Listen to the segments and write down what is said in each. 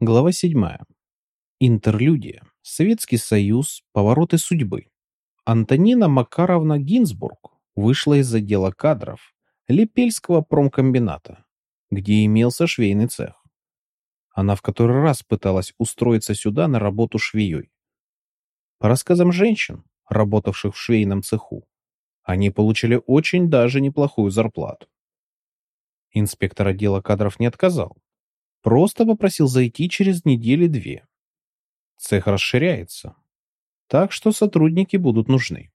Глава 7. Интерлюдия. Советский Союз. Повороты судьбы. Антонина Макаровна Гинзбург вышла из отдела кадров Лепельского промкомбината, где имелся швейный цех. Она в который раз пыталась устроиться сюда на работу швеей. По рассказам женщин, работавших в швейном цеху, они получили очень даже неплохую зарплату. Инспектор отдела кадров не отказал. Просто попросил зайти через недели-две. Цех расширяется, так что сотрудники будут нужны.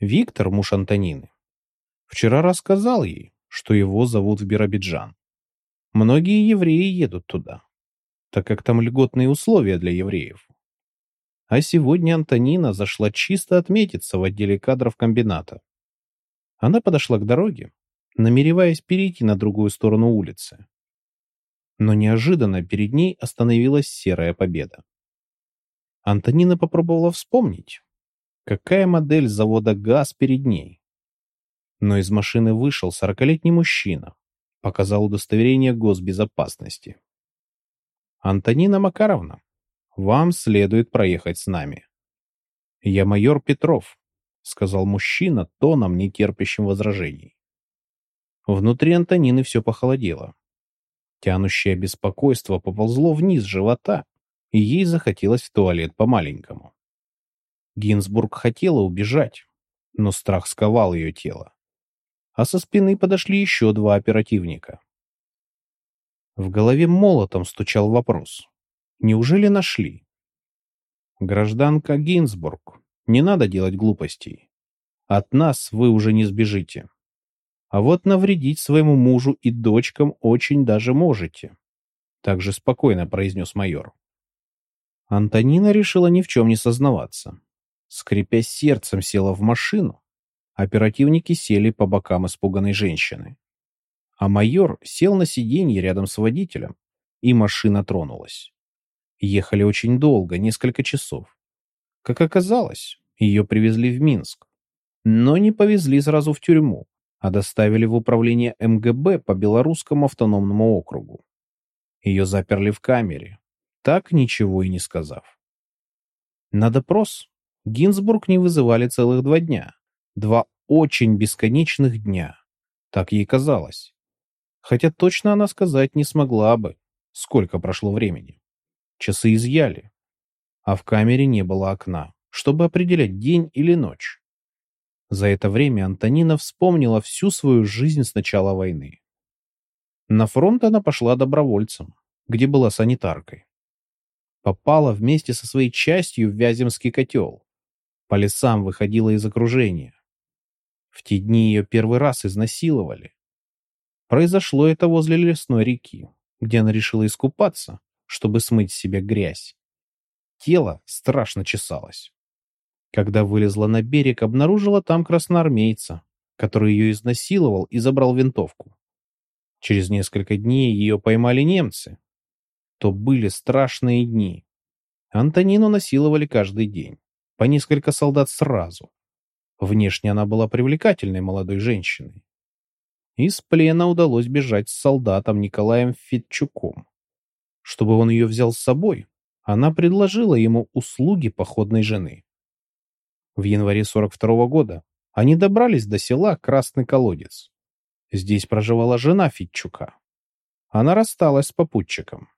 Виктор, муж Антонины, вчера рассказал ей, что его зовут в Биробиджан. Многие евреи едут туда, так как там льготные условия для евреев. А сегодня Антонина зашла чисто отметиться в отделе кадров комбината. Она подошла к дороге, намереваясь перейти на другую сторону улицы но неожиданно перед ней остановилась серая победа. Антонина попробовала вспомнить, какая модель завода ГАЗ перед ней. Но из машины вышел сорокалетний мужчина, показал удостоверение госбезопасности. «Антонина Макаровна, вам следует проехать с нами». «Я майор Петров», — сказал мужчина тоном, нетерпящим возражений. Внутри Антонины все похолодело. Тянущее беспокойство поползло вниз живота, и ей захотелось в туалет по-маленькому. Гинзбург хотела убежать, но страх сковал ее тело. А со спины подошли еще два оперативника. В голове молотом стучал вопрос. Неужели нашли? Гражданка Гинзбург, не надо делать глупостей. От нас вы уже не сбежите. А вот навредить своему мужу и дочкам очень даже можете. Так же спокойно произнес майор. Антонина решила ни в чем не сознаваться. Скрипя сердцем, села в машину. Оперативники сели по бокам испуганной женщины. А майор сел на сиденье рядом с водителем, и машина тронулась. Ехали очень долго, несколько часов. Как оказалось, ее привезли в Минск. Но не повезли сразу в тюрьму, а доставили в управление МГБ по Белорусскому автономному округу. Ее заперли в камере, так ничего и не сказав. На допрос Гинзбург не вызывали целых два дня. Два очень бесконечных дня. Так ей казалось. Хотя точно она сказать не смогла бы, сколько прошло времени. Часы изъяли, а в камере не было окна, чтобы определять день или ночь. За это время Антонина вспомнила всю свою жизнь с начала войны. На фронт она пошла добровольцем, где была санитаркой. Попала вместе со своей частью в Вяземский котел. По лесам выходила из окружения. В те дни ее первый раз изнасиловали. Произошло это возле лесной реки, где она решила искупаться, чтобы смыть с себя грязь. Тело страшно чесалось. Когда вылезла на берег, обнаружила там красноармейца, который ее изнасиловал и забрал винтовку. Через несколько дней ее поймали немцы. То были страшные дни. Антонину насиловали каждый день. По несколько солдат сразу. Внешне она была привлекательной молодой женщиной. Из плена удалось бежать с солдатом Николаем Федчуком. Чтобы он ее взял с собой, она предложила ему услуги походной жены. В январе 42 -го года они добрались до села Красный Колодец. Здесь проживала жена Фитчука. Она рассталась с попутчиком.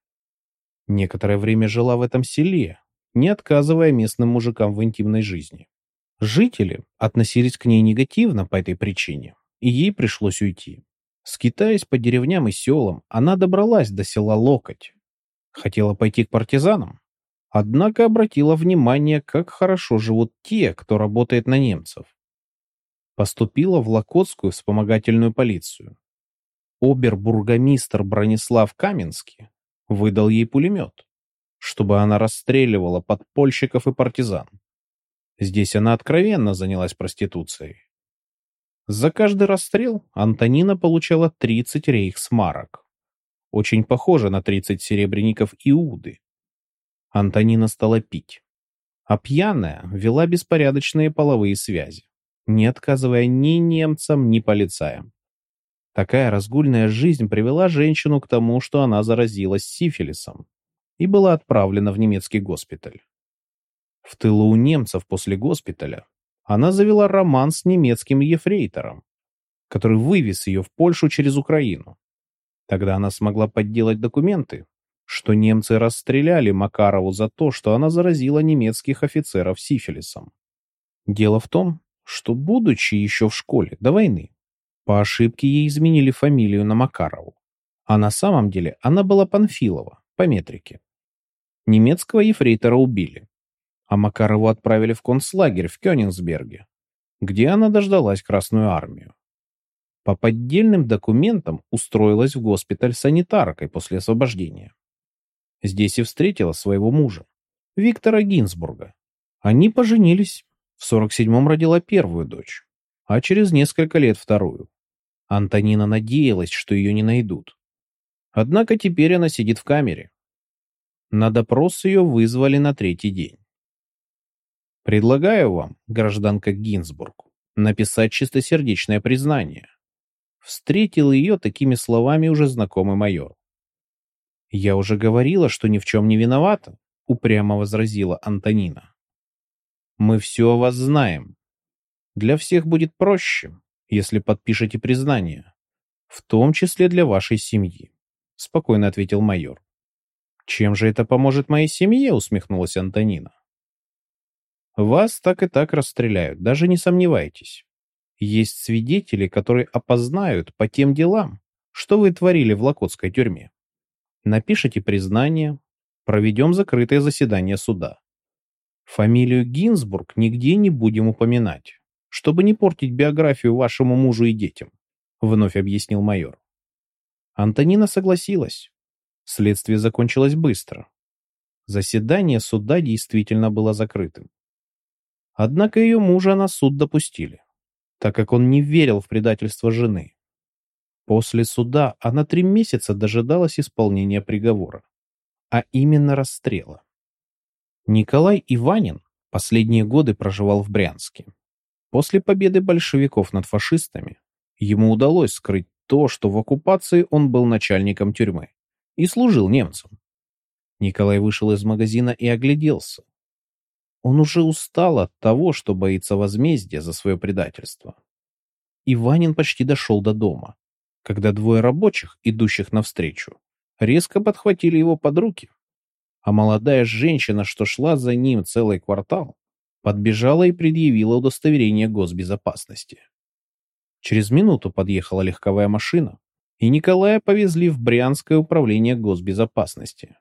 Некоторое время жила в этом селе, не отказывая местным мужикам в интимной жизни. Жители относились к ней негативно по этой причине, и ей пришлось уйти. Скитаясь по деревням и селам, она добралась до села Локоть. Хотела пойти к партизанам, Однако обратила внимание, как хорошо живут те, кто работает на немцев. Поступила в Локотскую вспомогательную полицию. Обербургомистр Бронислав Каменский выдал ей пулемет, чтобы она расстреливала подпольщиков и партизан. Здесь она откровенно занялась проституцией. За каждый расстрел Антонина получала 30 рейхсмарок. Очень похоже на 30 серебряников Иуды. Антонина стала пить. А пьяная вела беспорядочные половые связи, не отказывая ни немцам, ни полицаям. Такая разгульная жизнь привела женщину к тому, что она заразилась сифилисом и была отправлена в немецкий госпиталь. В тылу у немцев после госпиталя она завела роман с немецким ефрейтором, который вывез ее в Польшу через Украину. Тогда она смогла подделать документы, что немцы расстреляли Макарову за то, что она заразила немецких офицеров сифилисом. Дело в том, что, будучи еще в школе до войны, по ошибке ей изменили фамилию на Макарову, а на самом деле она была Панфилова, по метрике. Немецкого ефрейтора убили, а Макарову отправили в концлагерь в Кёнигсберге, где она дождалась Красную Армию. По поддельным документам устроилась в госпиталь санитаркой после освобождения. Здесь и встретила своего мужа, Виктора Гинзбурга. Они поженились. В 47-м родила первую дочь, а через несколько лет вторую. Антонина надеялась, что ее не найдут. Однако теперь она сидит в камере. На допрос ее вызвали на третий день. Предлагаю вам, гражданка Гинзбург, написать чистосердечное признание. Встретил ее такими словами уже знакомый майор. «Я уже говорила, что ни в чем не виновата», — упрямо возразила Антонина. «Мы все о вас знаем. Для всех будет проще, если подпишете признание, в том числе для вашей семьи», — спокойно ответил майор. «Чем же это поможет моей семье?» — усмехнулась Антонина. Вас так и так расстреляют, даже не сомневайтесь. Есть свидетели, которые опознают по тем делам, что вы творили в Локотской тюрьме. Напишите признание, проведем закрытое заседание суда. Фамилию Гинзбург нигде не будем упоминать, чтобы не портить биографию вашему мужу и детям, вновь объяснил майор. Антонина согласилась. Следствие закончилось быстро. Заседание суда действительно было закрытым. Однако ее мужа на суд допустили, так как он не верил в предательство жены. После суда она три месяца дожидалась исполнения приговора, а именно расстрела. Николай Иванин последние годы проживал в Брянске. После победы большевиков над фашистами ему удалось скрыть то, что в оккупации он был начальником тюрьмы и служил немцам. Николай вышел из магазина и огляделся. Он уже устал от того, что боится возмездия за свое предательство. Иванин почти дошел до дома, когда двое рабочих, идущих навстречу, резко подхватили его под руки. А молодая женщина, что шла за ним целый квартал, подбежала и предъявила удостоверение госбезопасности. Через минуту подъехала легковая машина, и Николая повезли в Брянское управление госбезопасности.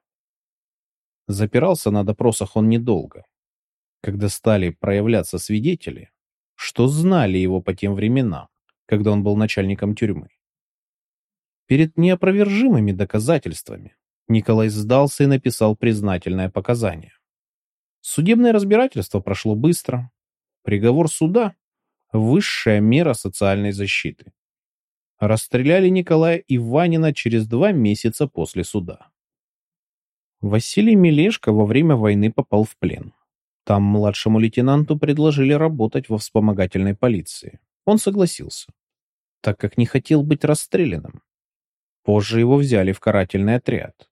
Запирался на допросах он недолго когда стали проявляться свидетели, что знали его по тем временам, когда он был начальником тюрьмы. Перед неопровержимыми доказательствами Николай сдался и написал признательное показание. Судебное разбирательство прошло быстро. Приговор суда – высшая мера социальной защиты. Расстреляли Николая Иванина через два месяца после суда. Василий Мелешко во время войны попал в плен. Там младшему лейтенанту предложили работать во вспомогательной полиции. Он согласился, так как не хотел быть расстрелянным. Позже его взяли в карательный отряд,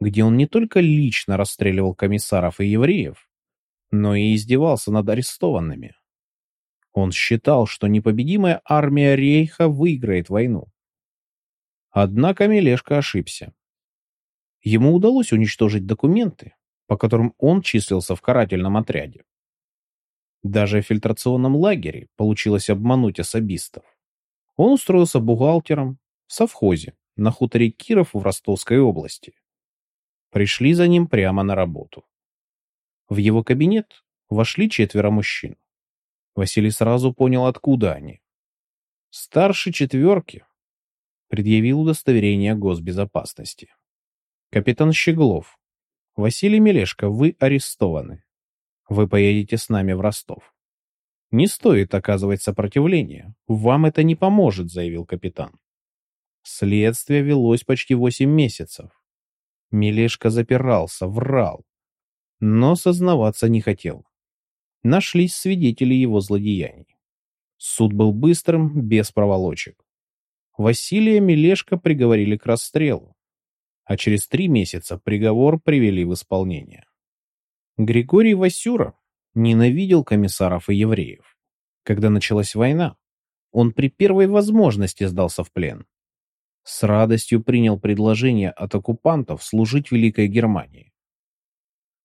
где он не только лично расстреливал комиссаров и евреев, но и издевался над арестованными. Он считал, что непобедимая армия Рейха выиграет войну. Однако Мелешко ошибся. Ему удалось уничтожить документы, по которым он числился в карательном отряде. Даже в фильтрационном лагере получилось обмануть особистов. Он устроился бухгалтером в совхозе на хуторе Киров в Ростовской области. Пришли за ним прямо на работу. В его кабинет вошли четверо мужчин. Василий сразу понял, откуда они. Старший четверки предъявил удостоверение госбезопасности. Капитан Щеглов Василий Мелешко, вы арестованы. Вы поедете с нами в Ростов. Не стоит оказывать сопротивление. Вам это не поможет, заявил капитан. Следствие велось почти восемь месяцев. Мелешко запирался, врал, но сознаваться не хотел. Нашлись свидетели его злодеяний. Суд был быстрым, без проволочек. Василия Мелешко приговорили к расстрелу. а через три месяца приговор привели в исполнение. Григорий Васюра ненавидел комиссаров и евреев. Когда началась война, он при первой возможности сдался в плен. С радостью принял предложение от оккупантов служить Великой Германии.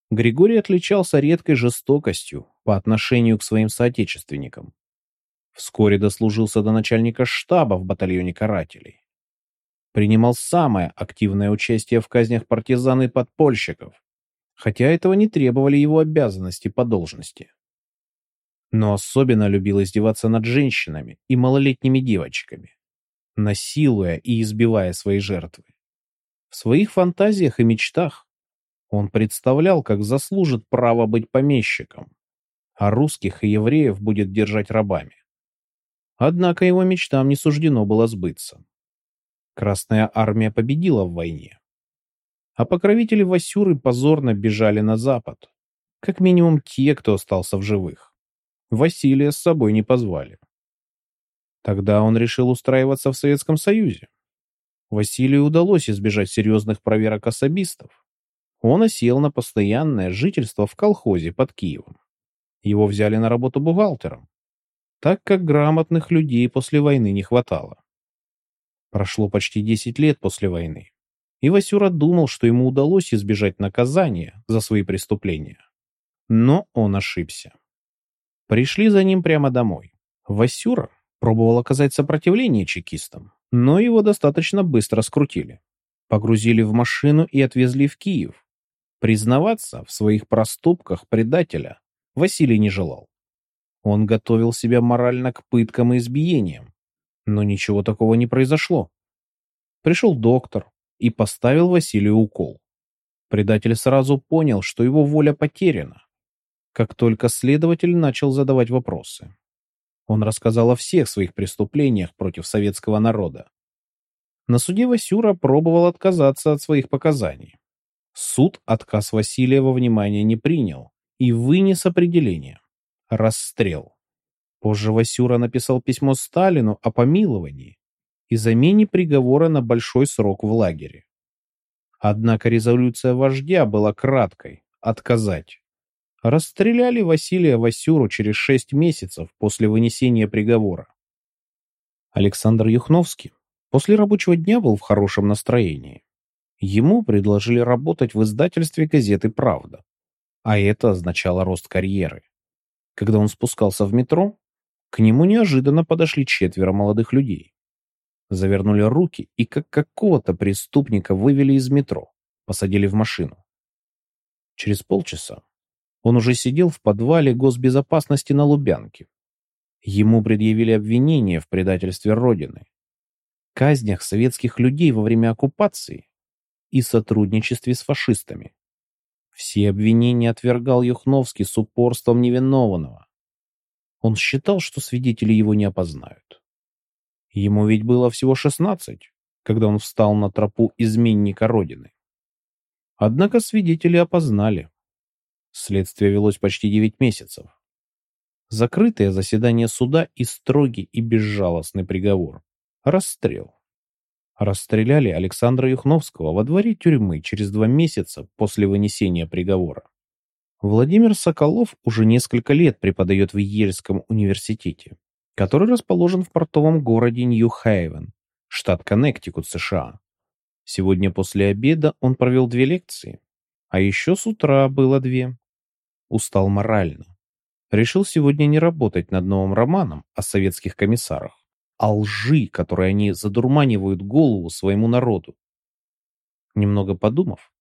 Григорий отличался редкой жестокостью по отношению к своим соотечественникам. Вскоре дослужился до начальника штаба в батальоне карателей. Принимал самое активное участие в казнях партизан и подпольщиков, хотя этого не требовали его обязанности по должности. Но особенно любил издеваться над женщинами и малолетними девочками, насилуя и избивая свои жертвы. В своих фантазиях и мечтах он представлял, как заслужит право быть помещиком, а русских и евреев будет держать рабами. Однако его мечтам не суждено было сбыться. Красная армия победила в войне. А покровители Васюры позорно бежали на запад. Как минимум те, кто остался в живых. Василия с собой не позвали. Тогда он решил устраиваться в Советском Союзе. Василию удалось избежать серьезных проверок особистов. Он осел на постоянное жительство в колхозе под Киевом. Его взяли на работу бухгалтером, так как грамотных людей после войны не хватало. Прошло почти 10 лет после войны, и Васюра думал, что ему удалось избежать наказания за свои преступления. Но он ошибся. Пришли за ним прямо домой. Васюра Пробовал оказать сопротивление чекистам, но его достаточно быстро скрутили. Погрузили в машину и отвезли в Киев. Признаваться в своих проступках предателя Василий не желал. Он готовил себя морально к пыткам и избиениям, но ничего такого не произошло. Пришел доктор и поставил Василию укол. Предатель сразу понял, что его воля потеряна, как только следователь начал задавать вопросы. Он рассказал о всех своих преступлениях против советского народа. На суде Васюра пробовал отказаться от своих показаний. Суд отказ Василия во внимание не принял и вынес определение – расстрел. Позже Васюра написал письмо Сталину о помиловании и замене приговора на большой срок в лагере. Однако резолюция вождя была краткой – отказать. Расстреляли Василия Васюру через шесть месяцев после вынесения приговора. Александр Юхновский после рабочего дня был в хорошем настроении. Ему предложили работать в издательстве газеты «Правда», а это означало рост карьеры. Когда он спускался в метро, к нему неожиданно подошли четверо молодых людей. Завернули руки и как какого-то преступника вывели из метро, посадили в машину. Через полчаса он уже сидел в подвале госбезопасности на Лубянке. Ему предъявили обвинение в предательстве Родины, казнях советских людей во время оккупации и сотрудничестве с фашистами. Все обвинения отвергал Юхновский с упорством невиновного. Он считал, что свидетели его не опознают. Ему ведь было всего шестнадцать, когда он встал на тропу изменника Родины. Однако свидетели опознали. Следствие велось почти девять месяцев. Закрытое заседание суда и строгий и безжалостный приговор. Расстрел. Расстреляли Александра Юхновского во дворе тюрьмы через два месяца после вынесения приговора. Владимир Соколов уже несколько лет преподает в Ельском университете, который расположен в портовом городе Нью-Хейвен, штат Коннектикут, США. Сегодня после обеда он провел две лекции, а еще с утра было две устал морально. Решил сегодня не работать над новым романом о советских комиссарах, а лжи, которые они задурманивают голову своему народу. Немного подумав,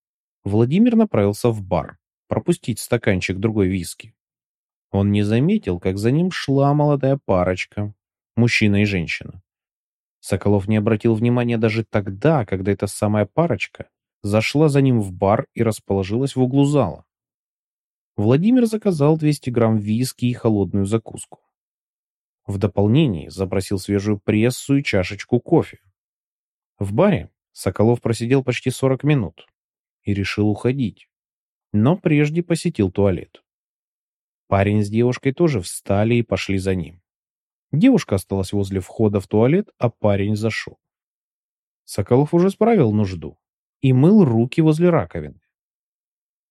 Владимир направился в бар пропустить стаканчик другой виски. Он не заметил, как за ним шла молодая парочка, мужчина и женщина. Соколов не обратил внимания даже тогда, когда эта самая парочка зашла за ним в бар и расположилась в углу зала. Владимир заказал 200 грамм виски и холодную закуску. В дополнение запросил свежую прессу и чашечку кофе. В баре Соколов просидел почти 40 минут и решил уходить, но прежде посетил туалет. Парень с девушкой тоже встали и пошли за ним. Девушка осталась возле входа в туалет, а парень зашел. Соколов уже справил нужду и мыл руки возле раковины.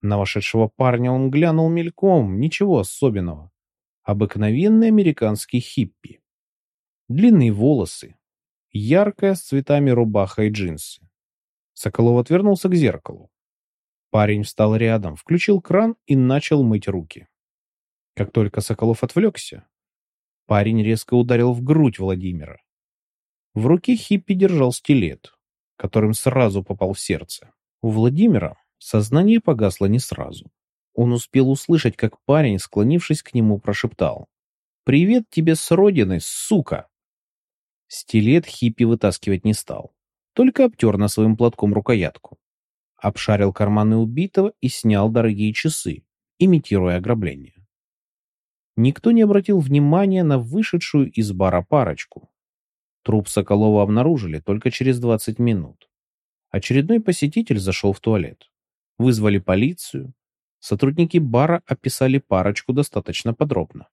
На вошедшего парня он глянул мельком, ничего особенного. Обыкновенный американский хиппи. Длинные волосы, яркая с цветами рубаха и джинсы. Соколов отвернулся к зеркалу. Парень встал рядом, включил кран и начал мыть руки. Как только Соколов отвлекся, парень резко ударил в грудь Владимира. В руке хиппи держал стилет, которым сразу попал в сердце. У Владимира сознание погасло не сразу. Он успел услышать, как парень, склонившись к нему, прошептал. «Привет тебе с родины, сука!» Стилет хиппи вытаскивать не стал, только обтер на своим платком рукоятку. Обшарил карманы убитого и снял дорогие часы, имитируя ограбление. Никто не обратил внимания на вышедшую из бара парочку. Труп Соколова обнаружили только через 20 минут. Очередной посетитель зашел в туалет. Вызвали полицию. Сотрудники бара описали парочку достаточно подробно.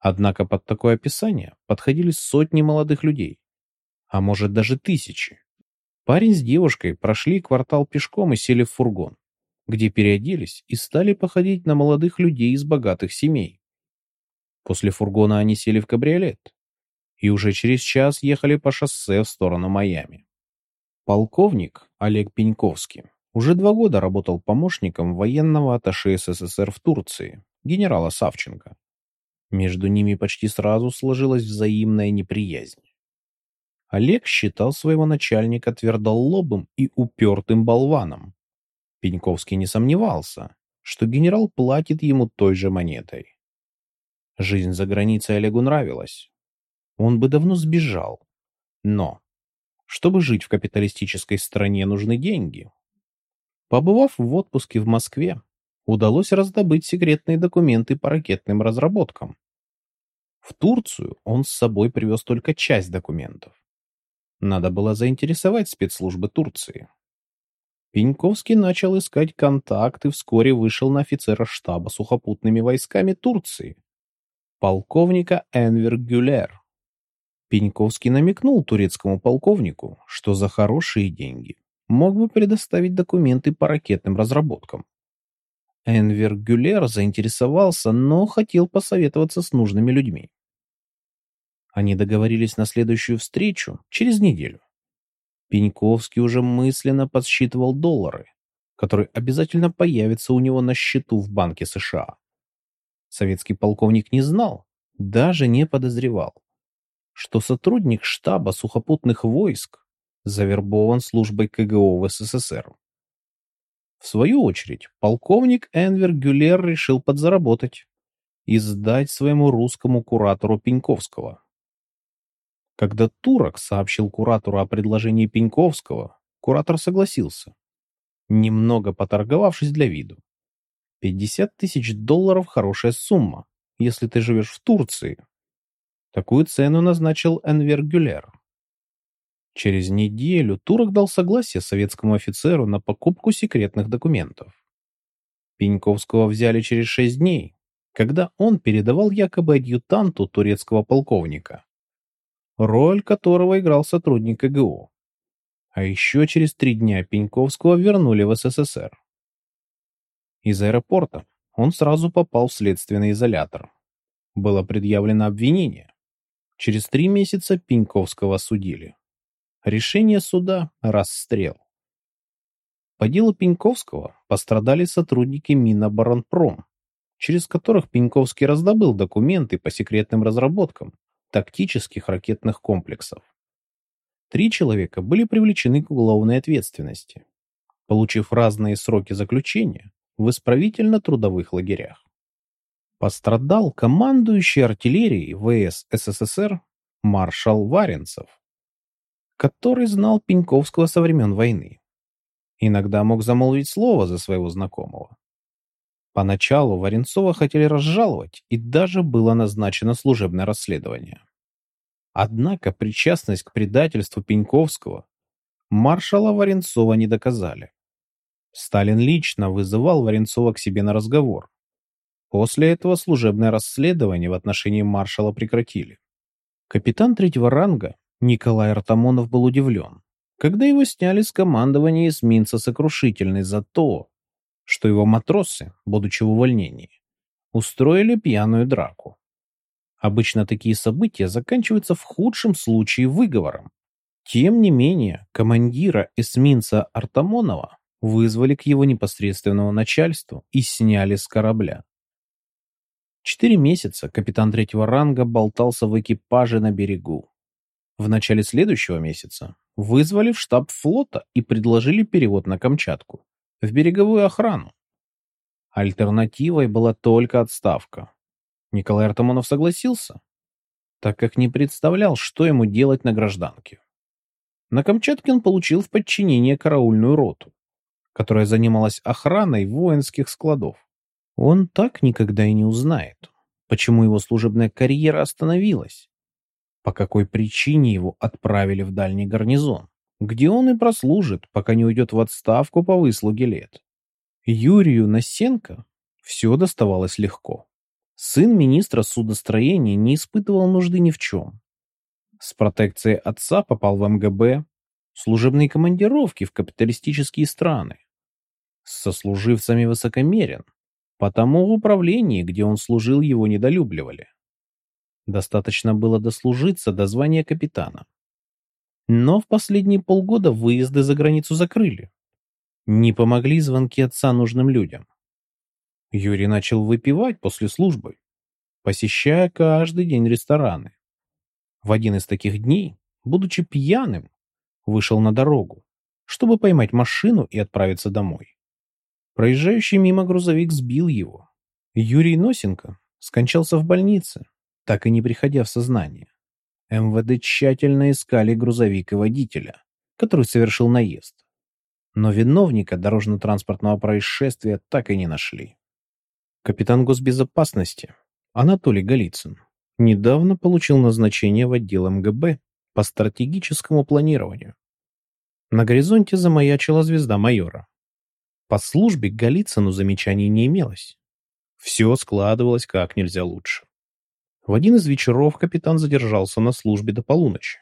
Однако под такое описание подходили сотни молодых людей, а может даже тысячи. Парень с девушкой прошли квартал пешком и сели в фургон, где переоделись и стали походить на молодых людей из богатых семей. После фургона они сели в кабриолет и уже через час ехали по шоссе в сторону Майами. Полковник Олег Пеньковский уже два года работал помощником военного атташе СССР в Турции, генерала Савченко. Между ними почти сразу сложилась взаимная неприязнь. Олег считал своего начальника твердолобым и упертым болваном. Пеньковский не сомневался, что генерал платит ему той же монетой. Жизнь за границей Олегу нравилась. Он бы давно сбежал. Но, чтобы жить в капиталистической стране, нужны деньги. Побывав в отпуске в Москве, удалось раздобыть секретные документы по ракетным разработкам. В Турцию он с собой привез только часть документов. Надо было заинтересовать спецслужбы Турции. Пеньковский начал искать контакт и вскоре вышел на офицера штаба сухопутными войсками Турции, полковника Энвер Гюлер. Пеньковский намекнул турецкому полковнику, что за хорошие деньги мог бы предоставить документы по ракетным разработкам. Энвер Гюлер заинтересовался, но хотел посоветоваться с нужными людьми. Они договорились на следующую встречу через неделю. Пеньковский уже мысленно подсчитывал доллары, которые обязательно появятся у него на счету в Банке США. Советский полковник не знал, даже не подозревал, что сотрудник штаба сухопутных войск завербован службой КГО в СССР. В свою очередь, полковник Энвер Гюлер решил подзаработать и сдать своему русскому куратору Пеньковского. Когда Турок сообщил куратору о предложении Пеньковского, куратор согласился, немного поторговавшись для виду. 50 тысяч долларов – хорошая сумма, если ты живешь в Турции. Такую цену назначил Энвер Гюлер. Через неделю Турок дал согласие советскому офицеру на покупку секретных документов. Пеньковского взяли через шесть дней, когда он передавал якобы адъютанту турецкого полковника, роль которого играл сотрудник КГУ. А еще через три дня Пеньковского вернули в СССР. Из аэропорта он сразу попал в следственный изолятор. Было предъявлено обвинение. Через три месяца Пеньковского судили. Решение суда – расстрел. По делу Пеньковского пострадали сотрудники Миноборонпром, через которых Пеньковский раздобыл документы по секретным разработкам тактических ракетных комплексов. Три человека были привлечены к уголовной ответственности, получив разные сроки заключения в исправительно-трудовых лагерях. Пострадал командующий артиллерией ВС СССР маршал Варенцев, который знал Пеньковского со времен войны. Иногда мог замолвить слово за своего знакомого. Поначалу Варенцова хотели разжаловать, и даже было назначено служебное расследование. Однако причастность к предательству Пеньковского маршала Варенцова не доказали. Сталин лично вызывал Варенцова к себе на разговор. После этого служебное расследование в отношении маршала прекратили. Капитан третьего ранга Николай Артамонов был удивлен, когда его сняли с командования эсминца сокрушительный за то, что его матросы, будучи в увольнении, устроили пьяную драку. Обычно такие события заканчиваются в худшем случае выговором. Тем не менее, командира эсминца Артамонова вызвали к его непосредственному начальству и сняли с корабля. Четыре месяца капитан третьего ранга болтался в экипаже на берегу. В начале следующего месяца вызвали в штаб флота и предложили перевод на Камчатку, в береговую охрану. Альтернативой была только отставка. Николай Артамонов согласился, так как не представлял, что ему делать на гражданке. На Камчатке он получил в подчинение караульную роту, которая занималась охраной воинских складов. Он так никогда и не узнает, почему его служебная карьера остановилась, по какой причине его отправили в дальний гарнизон, где он и прослужит, пока не уйдет в отставку по выслуге лет. Юрию Насенко все доставалось легко. Сын министра судостроения не испытывал нужды ни в чем. С протекцией отца попал в МГБ, служебные командировки в капиталистические страны. С сослуживцами высокомерен, потому в управлении, где он служил, его недолюбливали. Достаточно было дослужиться до звания капитана. Но в последние полгода выезды за границу закрыли. Не помогли звонки отца нужным людям. Юрий начал выпивать после службы, посещая каждый день рестораны. В один из таких дней, будучи пьяным, вышел на дорогу, чтобы поймать машину и отправиться домой. Проезжающий мимо грузовик сбил его. Юрий Носенко скончался в больнице, так и не приходя в сознание. МВД тщательно искали грузовик и водителя, который совершил наезд. Но виновника дорожно-транспортного происшествия так и не нашли. Капитан госбезопасности Анатолий Голицын недавно получил назначение в отдел МГБ по стратегическому планированию. На горизонте замаячила звезда майора. По службе Голицыну замечаний не имелось. Все складывалось как нельзя лучше. В один из вечеров капитан задержался на службе до полуночи.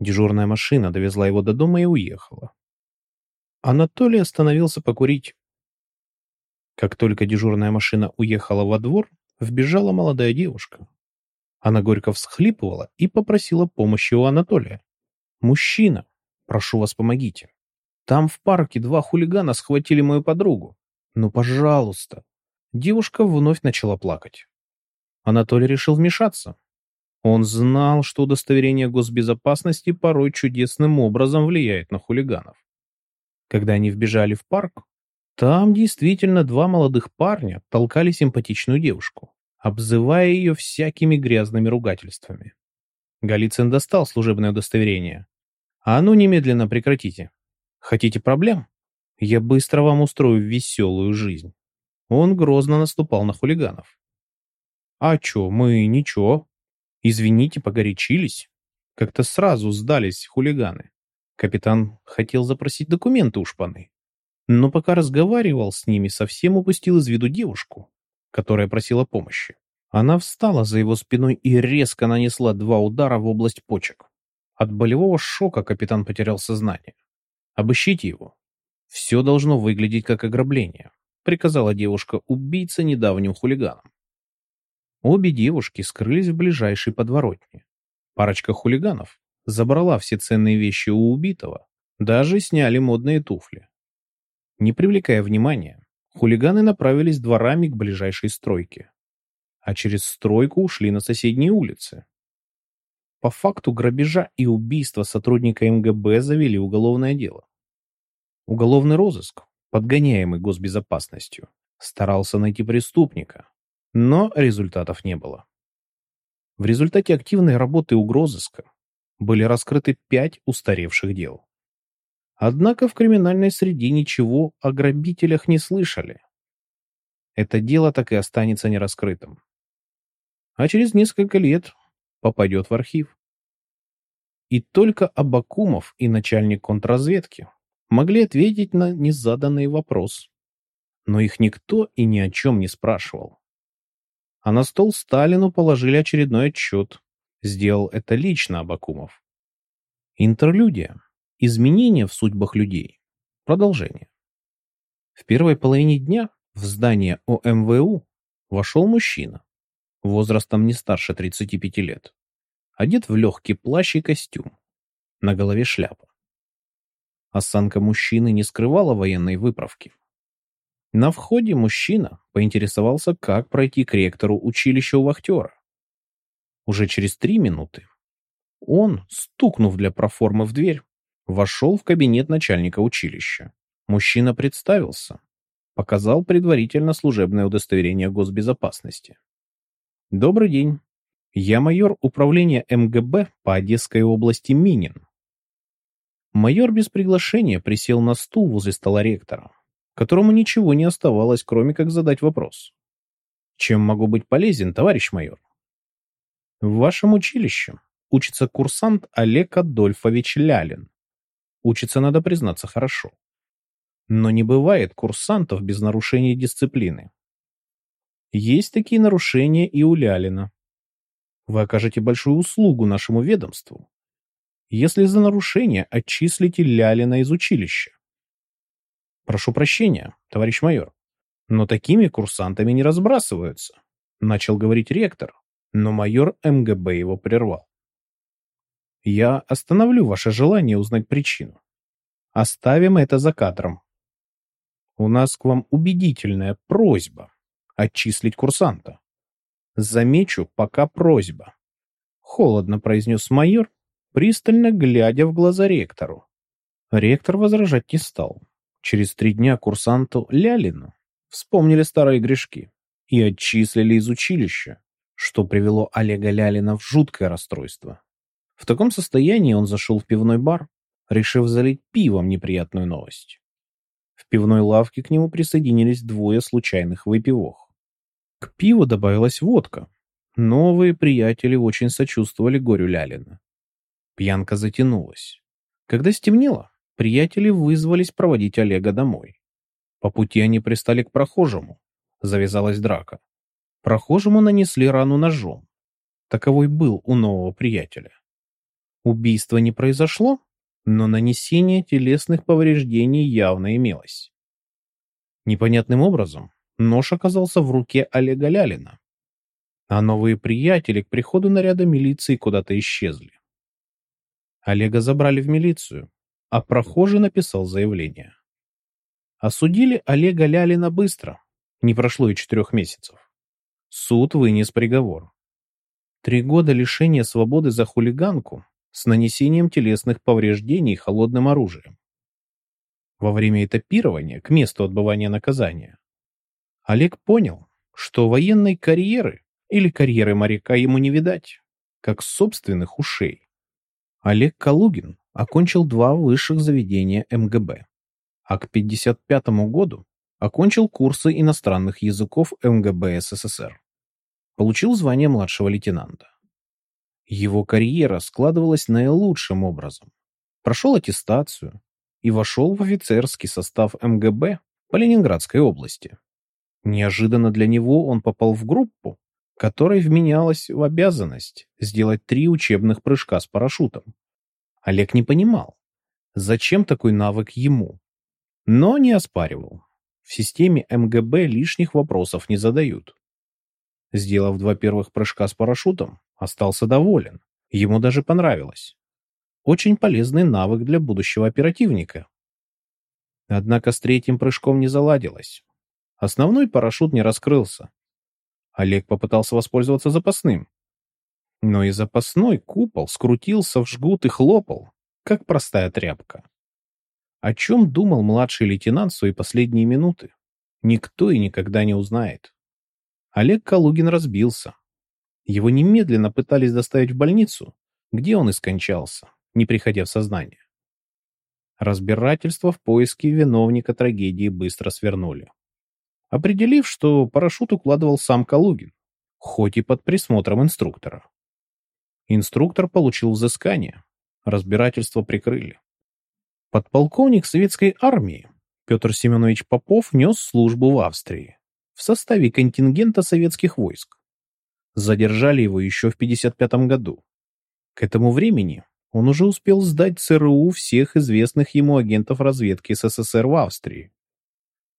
Дежурная машина довезла его до дома и уехала. Анатолий остановился покурить. Как только дежурная машина уехала во двор, вбежала молодая девушка. Она горько всхлипывала и попросила помощи у Анатолия. «Мужчина, прошу вас, помогите. Там в парке два хулигана схватили мою подругу. Ну, пожалуйста». Девушка вновь начала плакать. Анатолий решил вмешаться. Он знал, что удостоверение госбезопасности порой чудесным образом влияет на хулиганов. Когда они вбежали в парк, там действительно два молодых парня толкали симпатичную девушку, обзывая ее всякими грязными ругательствами. Голицын достал служебное удостоверение. «А ну, немедленно прекратите. Хотите проблем? Я быстро вам устрою веселую жизнь». Он грозно наступал на хулиганов. «А чё, мы ничего. Извините, погорячились. Как-то сразу сдались хулиганы. Капитан хотел запросить документы у шпаны. Но пока разговаривал с ними, совсем упустил из виду девушку, которая просила помощи. Она встала за его спиной и резко нанесла два удара в область почек. От болевого шока капитан потерял сознание. «Обыщите его. Все должно выглядеть как ограбление», приказала девушка убийца недавним хулиганам. Обе девушки скрылись в ближайшей подворотне. Парочка хулиганов забрала все ценные вещи у убитого, даже сняли модные туфли. Не привлекая внимания, хулиганы направились дворами к ближайшей стройке, а через стройку ушли на соседние улицы. По факту грабежа и убийства сотрудника МГБ завели уголовное дело. Уголовный розыск, подгоняемый госбезопасностью, старался найти преступника, но результатов не было. В результате активной работы угрозыска были раскрыты пять устаревших дел. Однако в криминальной среде ничего о грабителях не слышали. Это дело так и останется нераскрытым. А через несколько лет попадет в архив. И только Абакумов и начальник контрразведки могли ответить на незаданный вопрос. Но их никто и ни о чем не спрашивал а на стол Сталину положили очередной отчет. Сделал это лично Абакумов. Интерлюдия. Изменения в судьбах людей. Продолжение. В первой половине дня в здание ОМВУ вошел мужчина, возрастом не старше 35 лет, одет в легкий плащ и костюм, на голове шляпа. Осанка мужчины не скрывала военной выправки. На входе мужчина поинтересовался, как пройти к ректору училища у вахтера. Уже через три минуты он, стукнув для проформы в дверь, вошел в кабинет начальника училища. Мужчина представился, показал предварительно служебное удостоверение госбезопасности. «Добрый день. Я майор управления МГБ по Одесской области Минин». Майор без приглашения присел на стул возле стола ректора, которому ничего не оставалось, кроме как задать вопрос. «Чем могу быть полезен, товарищ майор?» «В вашем училище учится курсант Олег Адольфович Лялин. Учится, надо признаться, хорошо. Но не бывает курсантов без нарушения дисциплины. Есть такие нарушения и у Лялина. Вы окажете большую услугу нашему ведомству, если за нарушение отчислите Лялина из училища. Прошу прощения, товарищ майор, но такими курсантами не разбрасываются, начал говорить ректор, но майор МГБ его прервал. Я остановлю ваше желание узнать причину. Оставим это за кадром. У нас к вам убедительная просьба отчислить курсанта. Замечу, пока просьба. Холодно произнес майор, пристально глядя в глаза ректору. Ректор возражать не стал. Через три дня курсанту Лялину вспомнили старые грешки и отчислили из училища, что привело Олега Лялина в жуткое расстройство. В таком состоянии он зашел в пивной бар, решив залить пивом неприятную новость. В пивной лавке к нему присоединились двое случайных выпивох. К пиву добавилась водка. Новые приятели очень сочувствовали горю Лялина. Пьянка затянулась. Когда стемнело, приятели вызвались проводить Олега домой. По пути они пристали к прохожему. Завязалась драка. Прохожему нанесли рану ножом. Таковой был у нового приятеля. Убийства не произошло, но нанесение телесных повреждений явно имелось. Непонятным образом нож оказался в руке Олега Лялина, а новые приятели к приходу наряда милиции куда-то исчезли. Олега забрали в милицию, а прохожий написал заявление. Осудили Олега Лялина быстро, не прошло и четырех месяцев. Суд вынес приговор. Три года лишения свободы за хулиганку с нанесением телесных повреждений холодным оружием. Во время этапирования к месту отбывания наказания Олег понял, что военной карьеры или карьеры моряка ему не видать, как собственных ушей. Олег Калугин окончил два высших заведения МГБ, а к 1955 году окончил курсы иностранных языков МГБ СССР. Получил звание младшего лейтенанта. Его карьера складывалась наилучшим образом. Прошел аттестацию и вошел в офицерский состав МГБ по Ленинградской области. Неожиданно для него он попал в группу, которой вменялась в обязанность сделать три учебных прыжка с парашютом. Олег не понимал, зачем такой навык ему, но не оспаривал. В системе МГБ лишних вопросов не задают. Сделав два первых прыжка с парашютом, остался доволен. Ему даже понравилось. Очень полезный навык для будущего оперативника. Однако с третьим прыжком не заладилось. Основной парашют не раскрылся. Олег попытался воспользоваться запасным. Но и запасной купол скрутился в жгут и хлопал, как простая тряпка. О чем думал младший лейтенант в свои последние минуты, никто и никогда не узнает. Олег Калугин разбился. Его немедленно пытались доставить в больницу, где он и скончался, не приходя в сознание. Разбирательство в поиске виновника трагедии быстро свернули. Определив, что парашют укладывал сам Калугин, хоть и под присмотром инструктора. Инструктор получил взыскание, разбирательство прикрыли. Подполковник советской армии Петр Семенович Попов нес службу в Австрии в составе контингента советских войск. Задержали его еще в 1955 году. К этому времени Он уже успел сдать ЦРУ всех известных ему агентов разведки СССР в Австрии.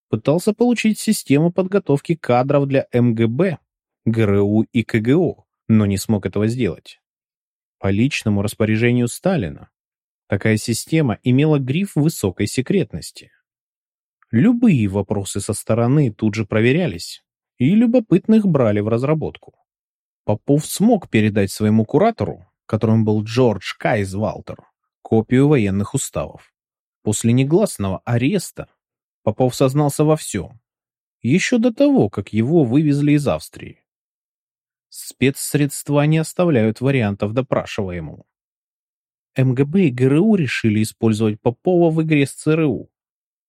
Пытался получить систему подготовки кадров для МГБ, ГРУ и КГО, но не смог этого сделать. По личному распоряжению Сталина такая система имела гриф высокой секретности. Любые вопросы со стороны тут же проверялись, и любопытных брали в разработку. Попов смог передать своему куратору, которым был Джордж Кайзвалтер, копию военных уставов. После негласного ареста Попов сознался во всем, еще до того, как его вывезли из Австрии. Спецсредства не оставляют вариантов допрашиваемому. МГБ и ГРУ решили использовать Попова в игре с ЦРУ,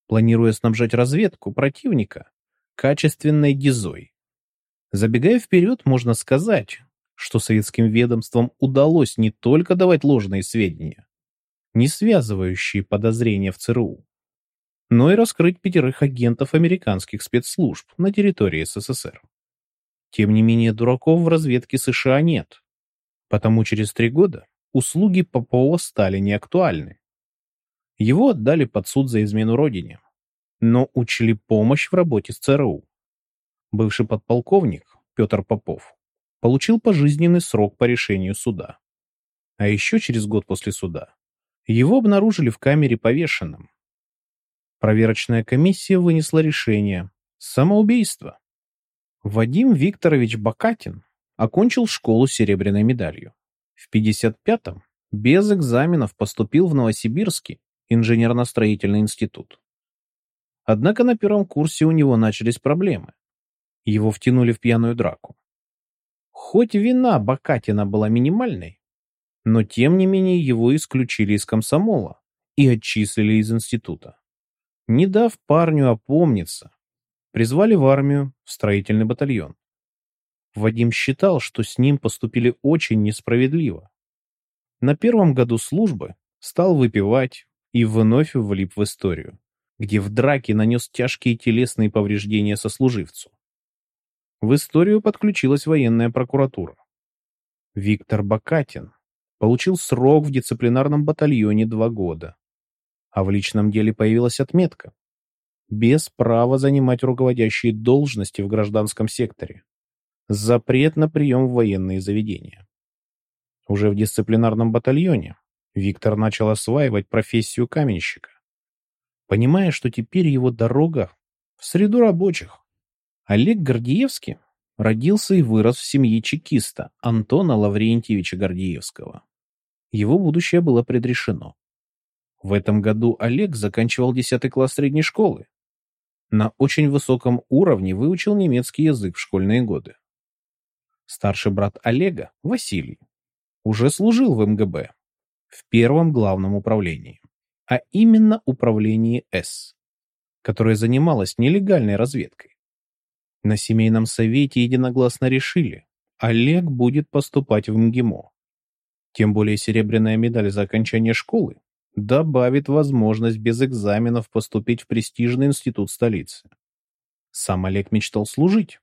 планируя снабжать разведку противника качественной гизой. Забегая вперед, можно сказать, что советским ведомствам удалось не только давать ложные сведения, не связывающие подозрения в ЦРУ, но и раскрыть пятерых агентов американских спецслужб на территории СССР. Тем не менее, дураков в разведке США нет, потому через три года услуги Попова стали неактуальны. Его отдали под суд за измену родине, но учли помощь в работе с ЦРУ бывший подполковник Петр Попов получил пожизненный срок по решению суда. А еще через год после суда его обнаружили в камере повешенным. Проверочная комиссия вынесла решение самоубийство. Вадим Викторович Бакатин окончил школу серебряной медалью. В 55-м без экзаменов поступил в Новосибирский инженерно-строительный институт. Однако на первом курсе у него начались проблемы. Его втянули в пьяную драку. Хоть вина Бакатина была минимальной, но тем не менее его исключили из комсомола и отчислили из института. Не дав парню опомниться, призвали в армию в строительный батальон. Вадим считал, что с ним поступили очень несправедливо. На первом году службы стал выпивать и вновь влип в историю, где в драке нанес тяжкие телесные повреждения сослуживцу. В историю подключилась военная прокуратура. Виктор Бакатин получил срок в дисциплинарном батальоне два года, а в личном деле появилась отметка без права занимать руководящие должности в гражданском секторе. Запрет на прием в военные заведения. Уже в дисциплинарном батальоне Виктор начал осваивать профессию каменщика, понимая, что теперь его дорога в среду рабочих. Олег Гордеевский родился и вырос в семье чекиста Антона Лаврентьевича Гордеевского. Его будущее было предрешено. В этом году Олег заканчивал 10 класс средней школы. На очень высоком уровне выучил немецкий язык в школьные годы. Старший брат Олега, Василий, уже служил в МГБ, в первом главном управлении, а именно управлении С, которое занималось нелегальной разведкой. На семейном совете единогласно решили, Олег будет поступать в МГИМО. Тем более серебряная медаль за окончание школы добавит возможность без экзаменов поступить в престижный институт столицы. Сам Олег мечтал служить,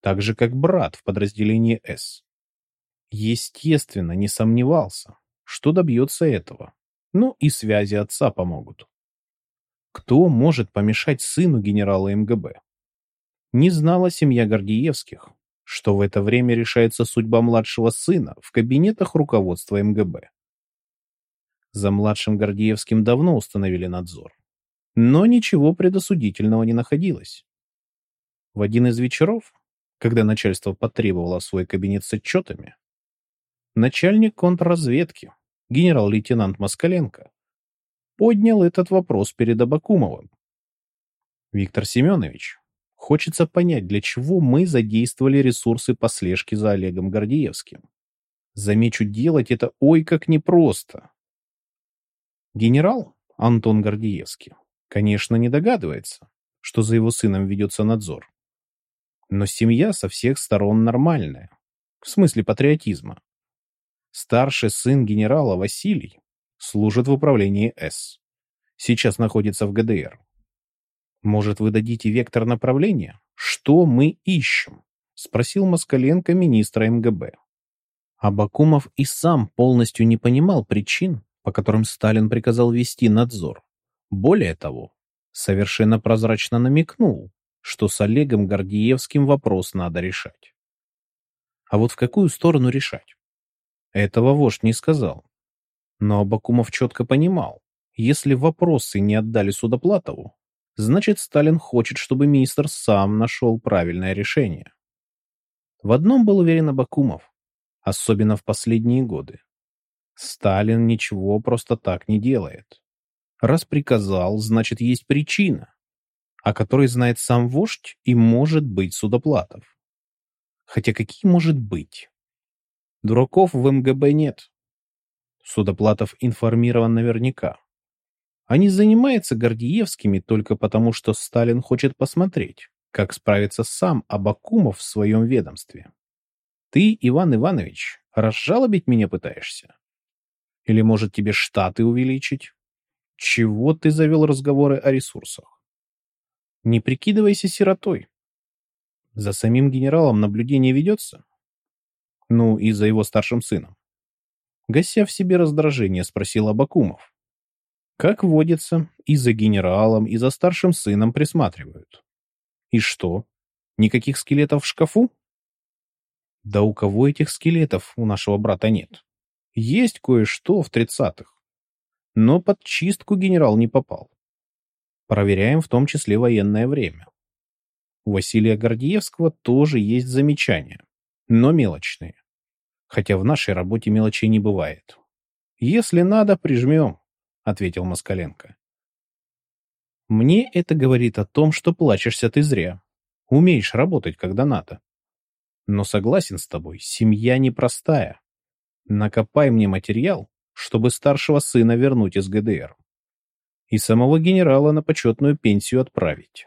так же как брат в подразделении С. Естественно, не сомневался, что добьется этого. Ну и связи отца помогут. Кто может помешать сыну генерала МГБ? Не знала семья Гордеевских, что в это время решается судьба младшего сына в кабинетах руководства МГБ. За младшим Гордеевским давно установили надзор. Но ничего предосудительного не находилось. В один из вечеров, когда начальство потребовало свой кабинет с отчетами, начальник контрразведки, генерал-лейтенант Москаленко, поднял этот вопрос перед Абакумовым. Виктор Семенович, Хочется понять, для чего мы задействовали ресурсы по слежке за Олегом Гордеевским. Замечу, делать это ой как непросто. Генерал Антон Гордеевский, конечно, не догадывается, что за его сыном ведется надзор. Но семья со всех сторон нормальная, в смысле патриотизма. Старший сын генерала Василий служит в управлении С. Сейчас находится в ГДР. Может, вы дадите вектор направления? Что мы ищем? Спросил Москаленко министра МГБ. Абакумов и сам полностью не понимал причин, по которым Сталин приказал вести надзор. Более того, совершенно прозрачно намекнул, что с Олегом Гордеевским вопрос надо решать. А вот в какую сторону решать? Этого вождь не сказал. Но Абакумов четко понимал, если вопросы не отдали Судоплатову, значит Сталин хочет, чтобы министр сам нашел правильное решение. В одном был уверен Абакумов, особенно в последние годы. Сталин ничего просто так не делает. Раз приказал, значит есть причина, о которой знает сам вождь и может быть Судоплатов. Хотя какие может быть? Дураков в МГБ нет. Судоплатов информирован наверняка. А не занимается Гордеевскими только потому, что Сталин хочет посмотреть, как справится сам Абакумов в своем ведомстве. Ты, Иван Иванович, разжалобить меня пытаешься? Или, может, тебе штаты увеличить? Чего ты завел разговоры о ресурсах? Не прикидывайся сиротой. За самим генералом наблюдение ведется? Ну, и за его старшим сыном. Гася в себе раздражение, спросил Абакумов. Как водится, и за генералом, и за старшим сыном присматривают. И что? Никаких скелетов в шкафу? Да у кого этих скелетов у нашего брата нет? Есть кое-что в тридцатых. Но под чистку генерал не попал. Проверяем в том числе военное время. У Василия Гордеевского тоже есть замечания, но мелочные. Хотя в нашей работе мелочей не бывает. Если надо, прижмем, ответил Москаленко. Мне это говорит о том, что плачешься ты зря. Умеешь работать, когда надо. Но согласен с тобой, семья непростая. Накопай мне материал, чтобы старшего сына вернуть из ГДР и самого генерала на почетную пенсию отправить.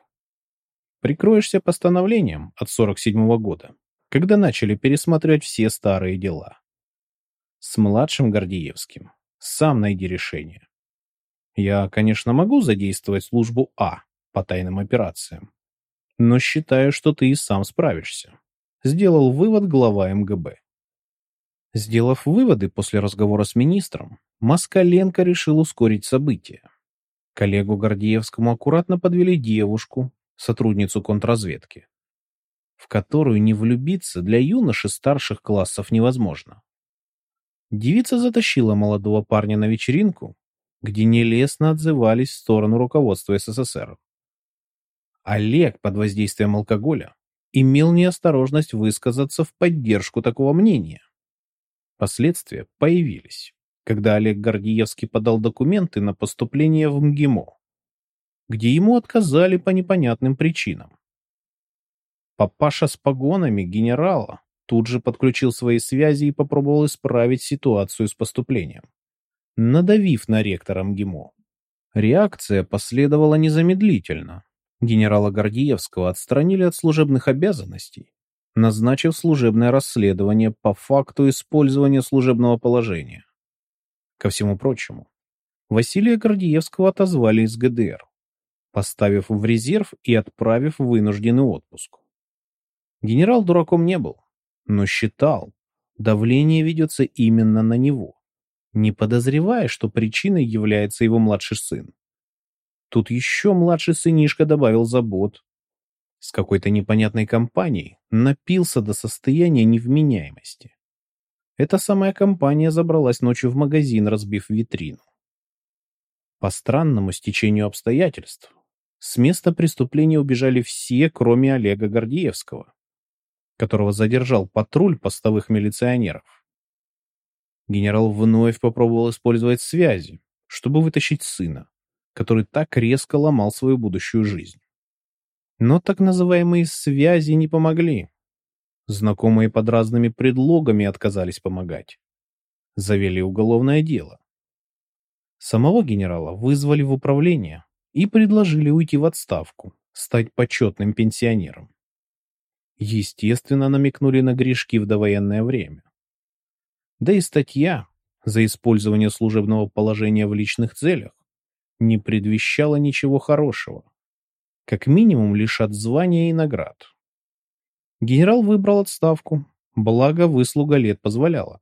Прикроешься постановлением от 47 -го года, когда начали пересматривать все старые дела. С младшим Гордеевским сам найди решение. Я, конечно, могу задействовать службу А по тайным операциям, но считаю, что ты и сам справишься. Сделал вывод глава МГБ. Сделав выводы после разговора с министром, Москаленко решил ускорить события. Коллегу Гордеевскому аккуратно подвели девушку, сотрудницу контрразведки, в которую не влюбиться для юноши старших классов невозможно. Девица затащила молодого парня на вечеринку, где нелестно отзывались в сторону руководства СССР. Олег под воздействием алкоголя имел неосторожность высказаться в поддержку такого мнения. Последствия появились когда Олег Гордиевский подал документы на поступление в МГИМО, где ему отказали по непонятным причинам. Папаша с погонами генерала тут же подключил свои связи и попробовал исправить ситуацию с поступлением, надавив на ректора МГИМО. Реакция последовала незамедлительно. Генерала Гордиевского отстранили от служебных обязанностей, назначив служебное расследование по факту использования служебного положения. Ко всему прочему, Василия Гордеевского отозвали из ГДР, поставив в резерв и отправив в вынужденный отпуск. Генерал дураком не был, но считал, давление ведется именно на него, не подозревая, что причиной является его младший сын. Тут еще младший сынишка добавил забот. С какой-то непонятной компанией напился до состояния невменяемости. Эта самая компания забралась ночью в магазин, разбив витрину. По странному стечению обстоятельств, с места преступления убежали все, кроме Олега Гордеевского, которого задержал патруль постовых милиционеров. Генерал вновь попробовал использовать связи, чтобы вытащить сына, который так резко ломал свою будущую жизнь. Но так называемые связи не помогли. Знакомые под разными предлогами отказались помогать. Завели уголовное дело. Самого генерала вызвали в управление и предложили уйти в отставку, стать почетным пенсионером. Естественно, намекнули на грешки в довоенное время. Да и статья за использование служебного положения в личных целях не предвещала ничего хорошего. Как минимум лишат звания и наград. Генерал выбрал отставку, благо выслуга лет позволяла.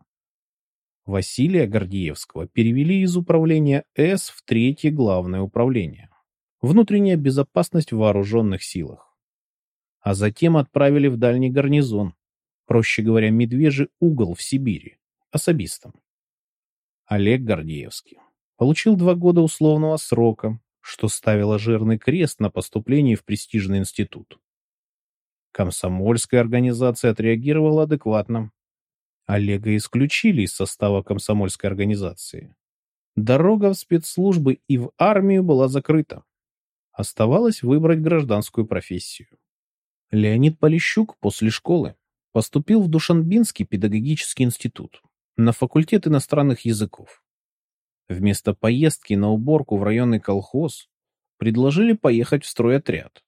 Василия Гордеевского перевели из управления С в третье главное управление – внутренняя безопасность в вооруженных силах. А затем отправили в дальний гарнизон, проще говоря, медвежий угол в Сибири, особистом. Олег Гордеевский получил два года условного срока, что ставило жирный крест на поступлении в престижный институт. Комсомольская организация отреагировала адекватно. Олега исключили из состава комсомольской организации. Дорога в спецслужбы и в армию была закрыта. Оставалось выбрать гражданскую профессию. Леонид Полищук после школы поступил в Душанбинский педагогический институт на факультет иностранных языков. Вместо поездки на уборку в районный колхоз предложили поехать в стройотряд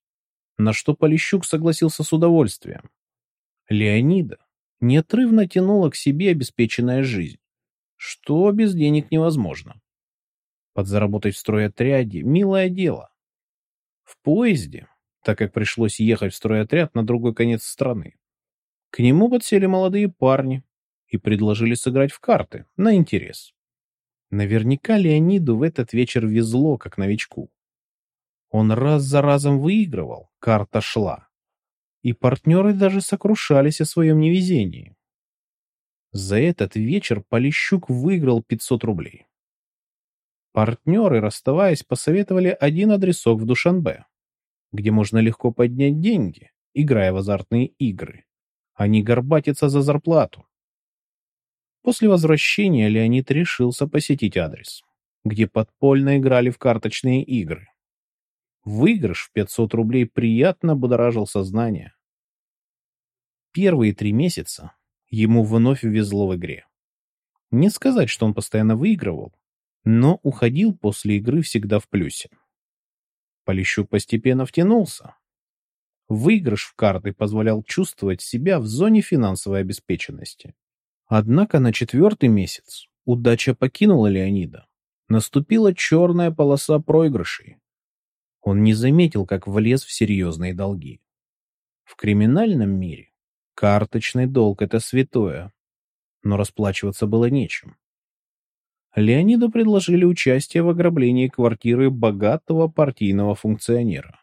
на что Полищук согласился с удовольствием. Леонида неотрывно тянула к себе обеспеченная жизнь, что без денег невозможно. Подзаработать в стройотряде – милое дело. В поезде, так как пришлось ехать в стройотряд на другой конец страны, к нему подсели молодые парни и предложили сыграть в карты на интерес. Наверняка Леониду в этот вечер везло, как новичку. Он раз за разом выигрывал, карта шла. И партнеры даже сокрушались о своем невезении. За этот вечер Полищук выиграл 500 рублей. Партнеры, расставаясь, посоветовали один адресок в Душанбе, где можно легко поднять деньги, играя в азартные игры, а не горбатиться за зарплату. После возвращения Леонид решился посетить адрес, где подпольно играли в карточные игры. Выигрыш в 500 рублей приятно будоражил сознание. Первые три месяца ему вновь везло в игре. Не сказать, что он постоянно выигрывал, но уходил после игры всегда в плюсе. Полищук постепенно втянулся. Выигрыш в карты позволял чувствовать себя в зоне финансовой обеспеченности. Однако на четвертый месяц удача покинула Леонида. Наступила черная полоса проигрышей. Он не заметил, как влез в серьезные долги. В криминальном мире карточный долг — это святое, но расплачиваться было нечем. Леониду предложили участие в ограблении квартиры богатого партийного функционера.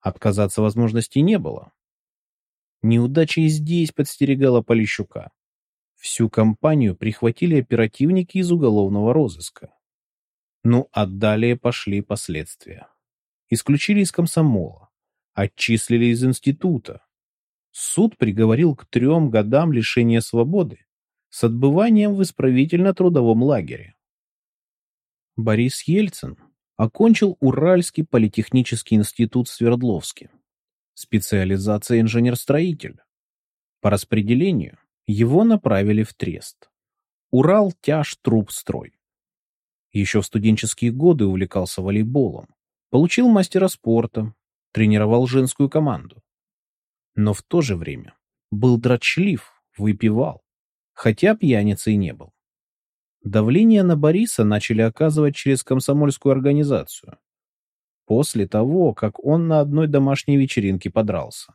Отказаться возможности не было. Неудача и здесь подстерегала Полищука. Всю компанию прихватили оперативники из уголовного розыска. Ну, а далее пошли последствия исключили из комсомола, отчислили из института. Суд приговорил к трем годам лишения свободы с отбыванием в исправительно-трудовом лагере. Борис Ельцин окончил Уральский политехнический институт в Свердловске. Специализация инженер-строитель. По распределению его направили в Трест. Урал тяж труб строй. Еще в студенческие годы увлекался волейболом. Получил мастера спорта, тренировал женскую команду. Но в то же время был дрочлив, выпивал, хотя пьяницей не был. Давление на Бориса начали оказывать через комсомольскую организацию. После того, как он на одной домашней вечеринке подрался.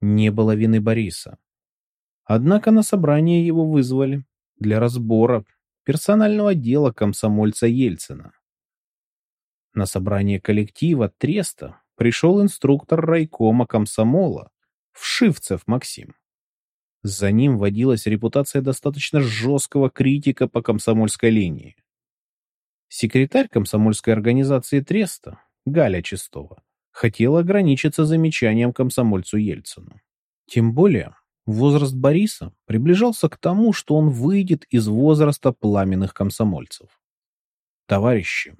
Не было вины Бориса. Однако на собрание его вызвали для разбора персонального дела комсомольца Ельцина. На собрание коллектива Треста пришел инструктор райкома комсомола Вшивцев Максим. За ним водилась репутация достаточно жесткого критика по комсомольской линии. Секретарь комсомольской организации Треста Галя Чистова хотела ограничиться замечанием комсомольцу Ельцину. Тем более, возраст Бориса приближался к тому, что он выйдет из возраста пламенных комсомольцев. Товарищи,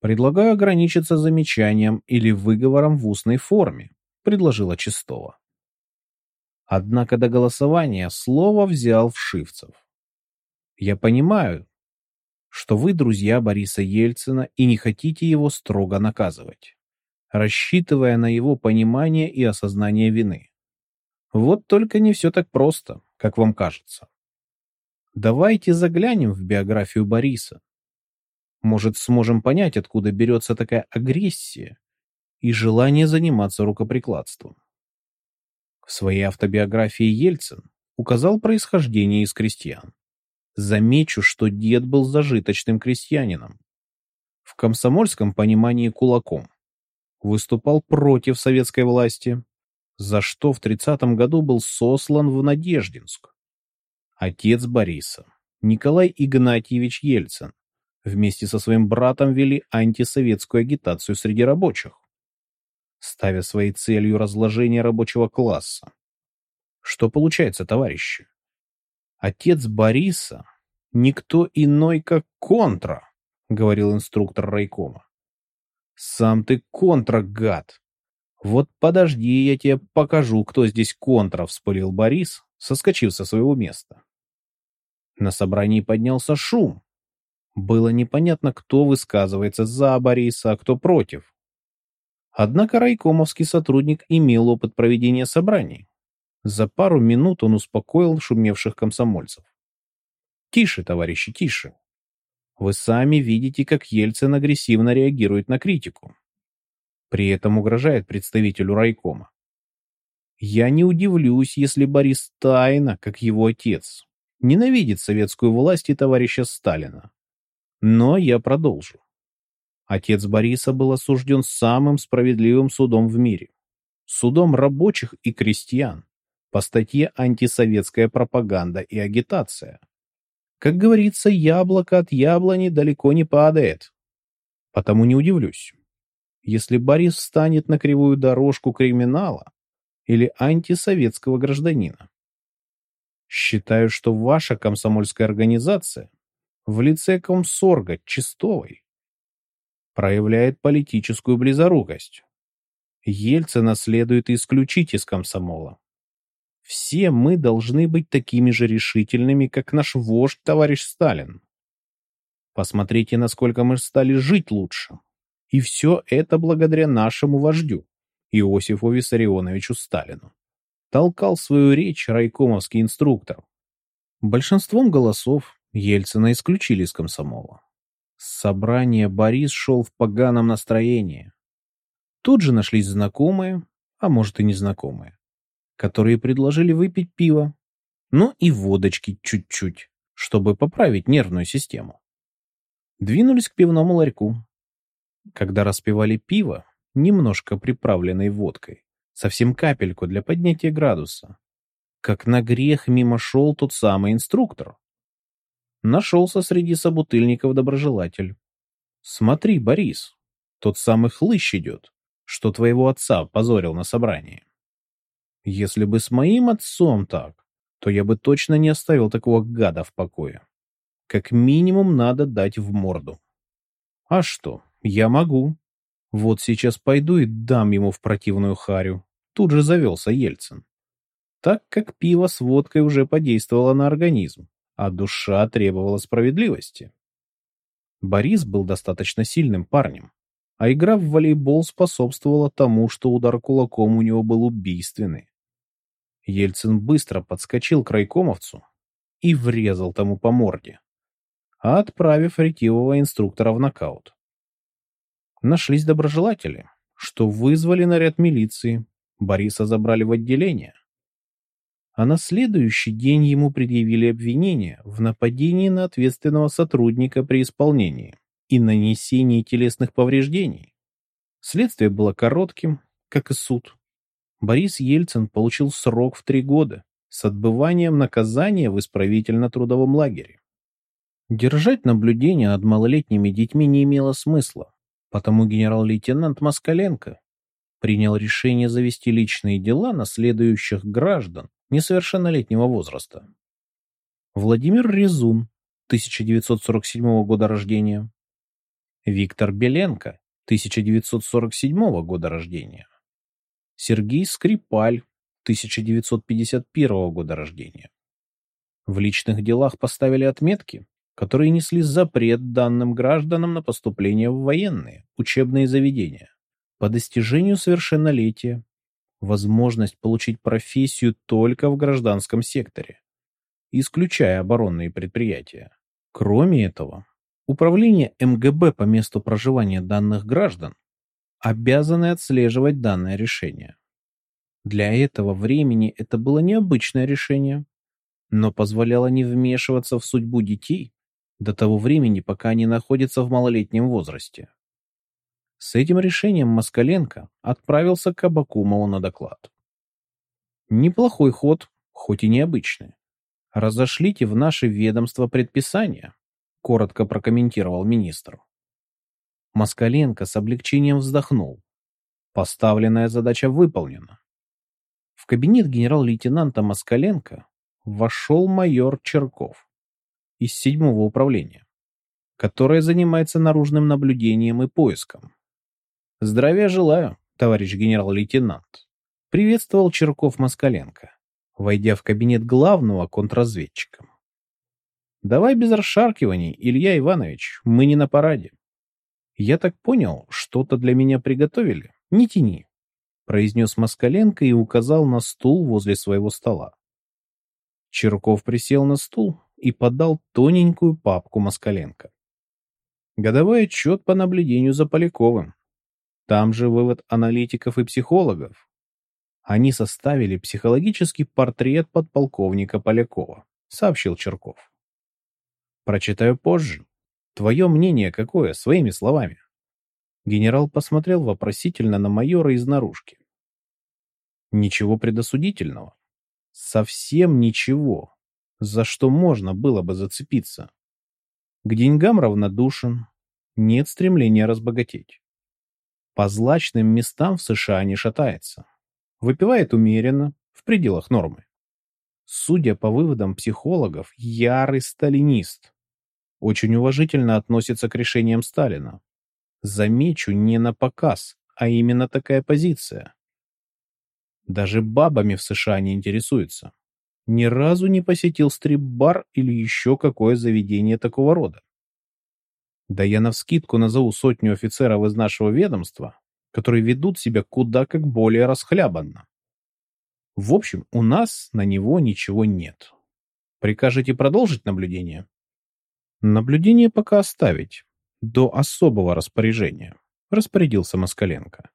Предлагаю ограничиться замечанием или выговором в устной форме, предложила Чистова. Однако до голосования слово взял Вшивцев. Я понимаю, что вы друзья Бориса Ельцина и не хотите его строго наказывать, рассчитывая на его понимание и осознание вины. Вот только не все так просто, как вам кажется. Давайте заглянем в биографию Бориса. Может, сможем понять, откуда берется такая агрессия и желание заниматься рукоприкладством. В своей автобиографии Ельцин указал происхождение из крестьян. Замечу, что дед был зажиточным крестьянином. В комсомольском понимании кулаком. Выступал против советской власти, за что в 30 году был сослан в Надеждинск. Отец Бориса, Николай Игнатьевич Ельцин, вместе со своим братом вели антисоветскую агитацию среди рабочих, ставя своей целью разложение рабочего класса. Что получается, товарищи? Отец Бориса — никто иной, как контра, — говорил инструктор райкома. Сам ты контра, гад! Вот подожди, я тебе покажу, кто здесь контра, — вспылил Борис, соскочив со своего места. На собрании поднялся шум. Было непонятно, кто высказывается за Бориса, а кто против. Однако райкомовский сотрудник имел опыт проведения собраний. За пару минут он успокоил шумевших комсомольцев. «Тише, товарищи, тише. Вы сами видите, как Ельцин агрессивно реагирует на критику. При этом угрожает представителю райкома. Я не удивлюсь, если Борис тайно, как его отец, ненавидит советскую власть и товарища Сталина. Но я продолжу. Отец Бориса был осужден самым справедливым судом в мире. Судом рабочих и крестьян по статье «Антисоветская пропаганда и агитация». Как говорится, яблоко от яблони далеко не падает. Потому не удивлюсь, если Борис встанет на кривую дорожку криминала или антисоветского гражданина. Считаю, что ваша комсомольская организация в лице комсорга Чистовой проявляет политическую близорукость. Ельцина следует исключить из комсомола. Все мы должны быть такими же решительными, как наш вождь, товарищ Сталин. Посмотрите, насколько мы стали жить лучше. И все это благодаря нашему вождю, Иосифу Виссарионовичу Сталину. Толкал свою речь райкомовский инструктор. Большинством голосов Ельцина исключили из комсомола. С собрания Борис шел в поганом настроении. Тут же нашлись знакомые, а может и незнакомые которые предложили выпить пиво, ну и водочки чуть-чуть, чтобы поправить нервную систему. Двинулись к пивному ларьку. Когда распивали пиво, немножко приправленной водкой, совсем капельку для поднятия градуса, как на грех мимо шел тот самый инструктор. Нашелся среди собутыльников доброжелатель. «Смотри, Борис, тот самый хлыщ идет, что твоего отца позорил на собрании». Если бы с моим отцом так, то я бы точно не оставил такого гада в покое. Как минимум надо дать в морду. А что, я могу. Вот сейчас пойду и дам ему в противную харю. Тут же завелся Ельцин. Так как пиво с водкой уже подействовало на организм, а душа требовала справедливости. Борис был достаточно сильным парнем, а игра в волейбол способствовала тому, что удар кулаком у него был убийственный. Ельцин быстро подскочил к райкомовцу и врезал тому по морде, отправив ретивого инструктора в нокаут. Нашлись доброжелатели, что вызвали наряд милиции, Бориса забрали в отделение. А на следующий день ему предъявили обвинение в нападении на ответственного сотрудника при исполнении и нанесении телесных повреждений. Следствие было коротким, как и суд. Борис Ельцин получил срок в три года с отбыванием наказания в исправительно-трудовом лагере. Держать наблюдение над малолетними детьми не имело смысла, потому генерал-лейтенант Москаленко принял решение завести личные дела на следующих граждан несовершеннолетнего возраста. Владимир Резун, 1947 года рождения. Виктор Беленко, 1947 года рождения. Сергей Скрипаль, 1951 года рождения. В личных делах поставили отметки, которые несли запрет данным гражданам на поступление в военные, учебные заведения, по достижению совершеннолетия, возможность получить профессию только в гражданском секторе, исключая оборонные предприятия. Кроме этого, Управление МГБ по месту проживания данных граждан обязаны отслеживать данное решение. Для этого времени это было необычное решение, но позволяла не вмешиваться в судьбу детей до того времени, пока они находятся в малолетнем возрасте. С этим решением Москаленко отправился к Абакумову на доклад. Неплохой ход, хоть и необычный. Разошлите в наше ведомство предписания, коротко прокомментировал министр. Москаленко с облегчением вздохнул. Поставленная задача выполнена. В кабинет генерал-лейтенанта Москаленко вошел майор Черков из седьмого управления, которое занимается наружным наблюдением и поиском. Здравия желаю, товарищ генерал-лейтенант. Приветствовал Черков Москаленко, войдя в кабинет главного контрразведчика. Давай без расшаркиваний, Илья Иванович, мы не на параде. Я так понял, что-то для меня приготовили? Не тяни, произнес Москаленко и указал на стул возле своего стола. Черков присел на стул и подал тоненькую папку Москаленко. Годовой отчет по наблюдению за Поляковым. Там же вывод аналитиков и психологов. Они составили психологический портрет подполковника Полякова, сообщил Черков. Прочитаю позже. Твое мнение какое, своими словами? Генерал посмотрел вопросительно на майора из наружки. Ничего предосудительного. Совсем ничего, за что можно было бы зацепиться. К деньгам равнодушен, нет стремления разбогатеть. По злачным местам в США не шатается. Выпивает умеренно, в пределах нормы. Судя по выводам психологов, ярый сталинист. Очень уважительно относится к решениям Сталина. Замечу, не на показ, а именно такая позиция. Даже бабами в США не интересуется. Ни разу не посетил стрип-бар или еще какое заведение такого рода. Да я навскидку назову сотню офицеров из нашего ведомства, которые ведут себя куда как более расхлябанно. В общем, у нас на него ничего нет. Прикажете продолжить наблюдение? Наблюдение пока оставить, до особого распоряжения, распорядился Москаленко.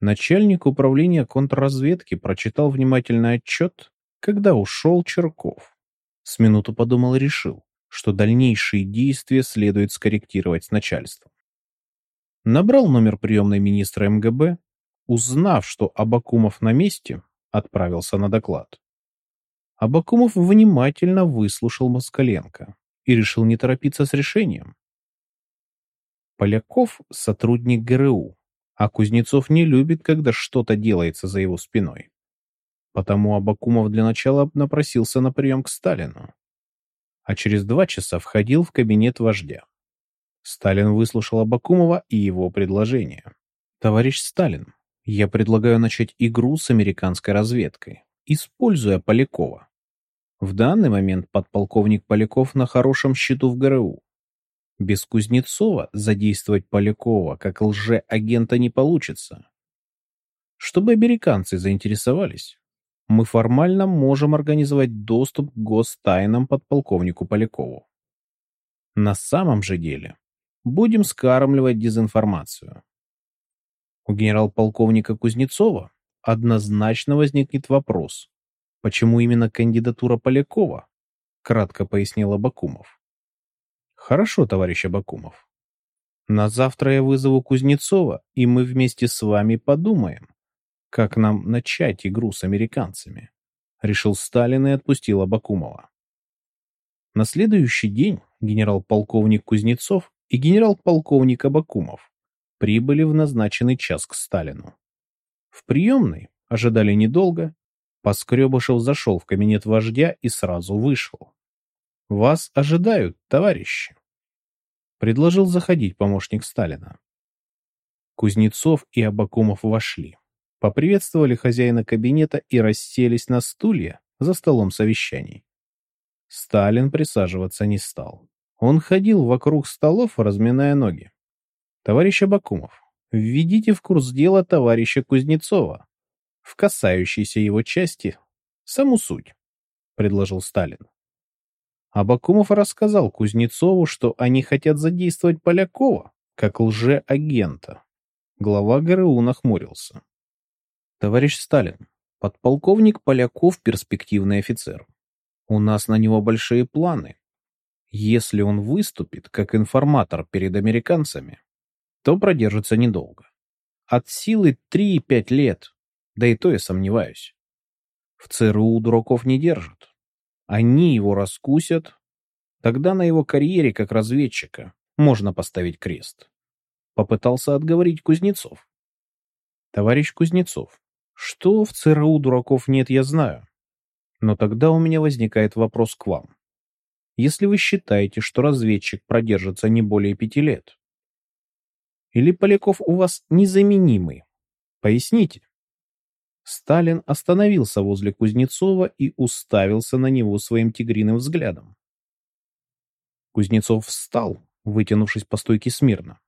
Начальник управления контрразведки прочитал внимательный отчет, когда ушел Черков. С минуту подумал и решил, что дальнейшие действия следует скорректировать с начальством. Набрал номер приемной министра МГБ, узнав, что Абакумов на месте, отправился на доклад. Абакумов внимательно выслушал Москаленко и решил не торопиться с решением. Поляков — сотрудник ГРУ, а Кузнецов не любит, когда что-то делается за его спиной. Потому Абакумов для начала напросился на прием к Сталину, а через два часа входил в кабинет вождя. Сталин выслушал Абакумова и его предложение. «Товарищ Сталин, я предлагаю начать игру с американской разведкой, используя Полякова. В данный момент подполковник Поляков на хорошем счету в ГРУ. Без Кузнецова задействовать Полякова как лже-агента не получится. Чтобы американцы заинтересовались, мы формально можем организовать доступ к гостайнам подполковнику Полякову. На самом же деле будем скармливать дезинформацию. У генерал-полковника Кузнецова однозначно возникнет вопрос, почему именно кандидатура Полякова, кратко пояснил Абакумов. Хорошо, товарищ Абакумов. На завтра я вызову Кузнецова, и мы вместе с вами подумаем, как нам начать игру с американцами, решил Сталин и отпустил Абакумова. На следующий день генерал-полковник Кузнецов и генерал-полковник Абакумов прибыли в назначенный час к Сталину. В приемной ожидали недолго. Поскребышев зашел в кабинет вождя и сразу вышел. «Вас ожидают, товарищи!» Предложил заходить помощник Сталина. Кузнецов и Абакумов вошли, поприветствовали хозяина кабинета и расселись на стулья за столом совещаний. Сталин присаживаться не стал. Он ходил вокруг столов, разминая ноги. «Товарищ Абакумов, введите в курс дела товарища Кузнецова, в касающейся его части, саму суть», — предложил Сталин. Абакумов рассказал Кузнецову, что они хотят задействовать Полякова как лже-агента. Глава ГРУ нахмурился. «Товарищ Сталин, подполковник Поляков – перспективный офицер. У нас на него большие планы. Если он выступит как информатор перед американцами, то продержится недолго. От силы 3-5 лет, да и то я сомневаюсь. В ЦРУ дураков не держат. Они его раскусят, тогда на его карьере как разведчика можно поставить крест. Попытался отговорить Кузнецов. Товарищ Кузнецов, что в ЦРУ дураков нет, я знаю. Но тогда у меня возникает вопрос к вам. Если вы считаете, что разведчик продержится не более пяти лет, или Поляков у вас незаменимый, поясните. Сталин остановился возле Кузнецова и уставился на него своим тигриным взглядом. Кузнецов встал, вытянувшись по стойке смирно.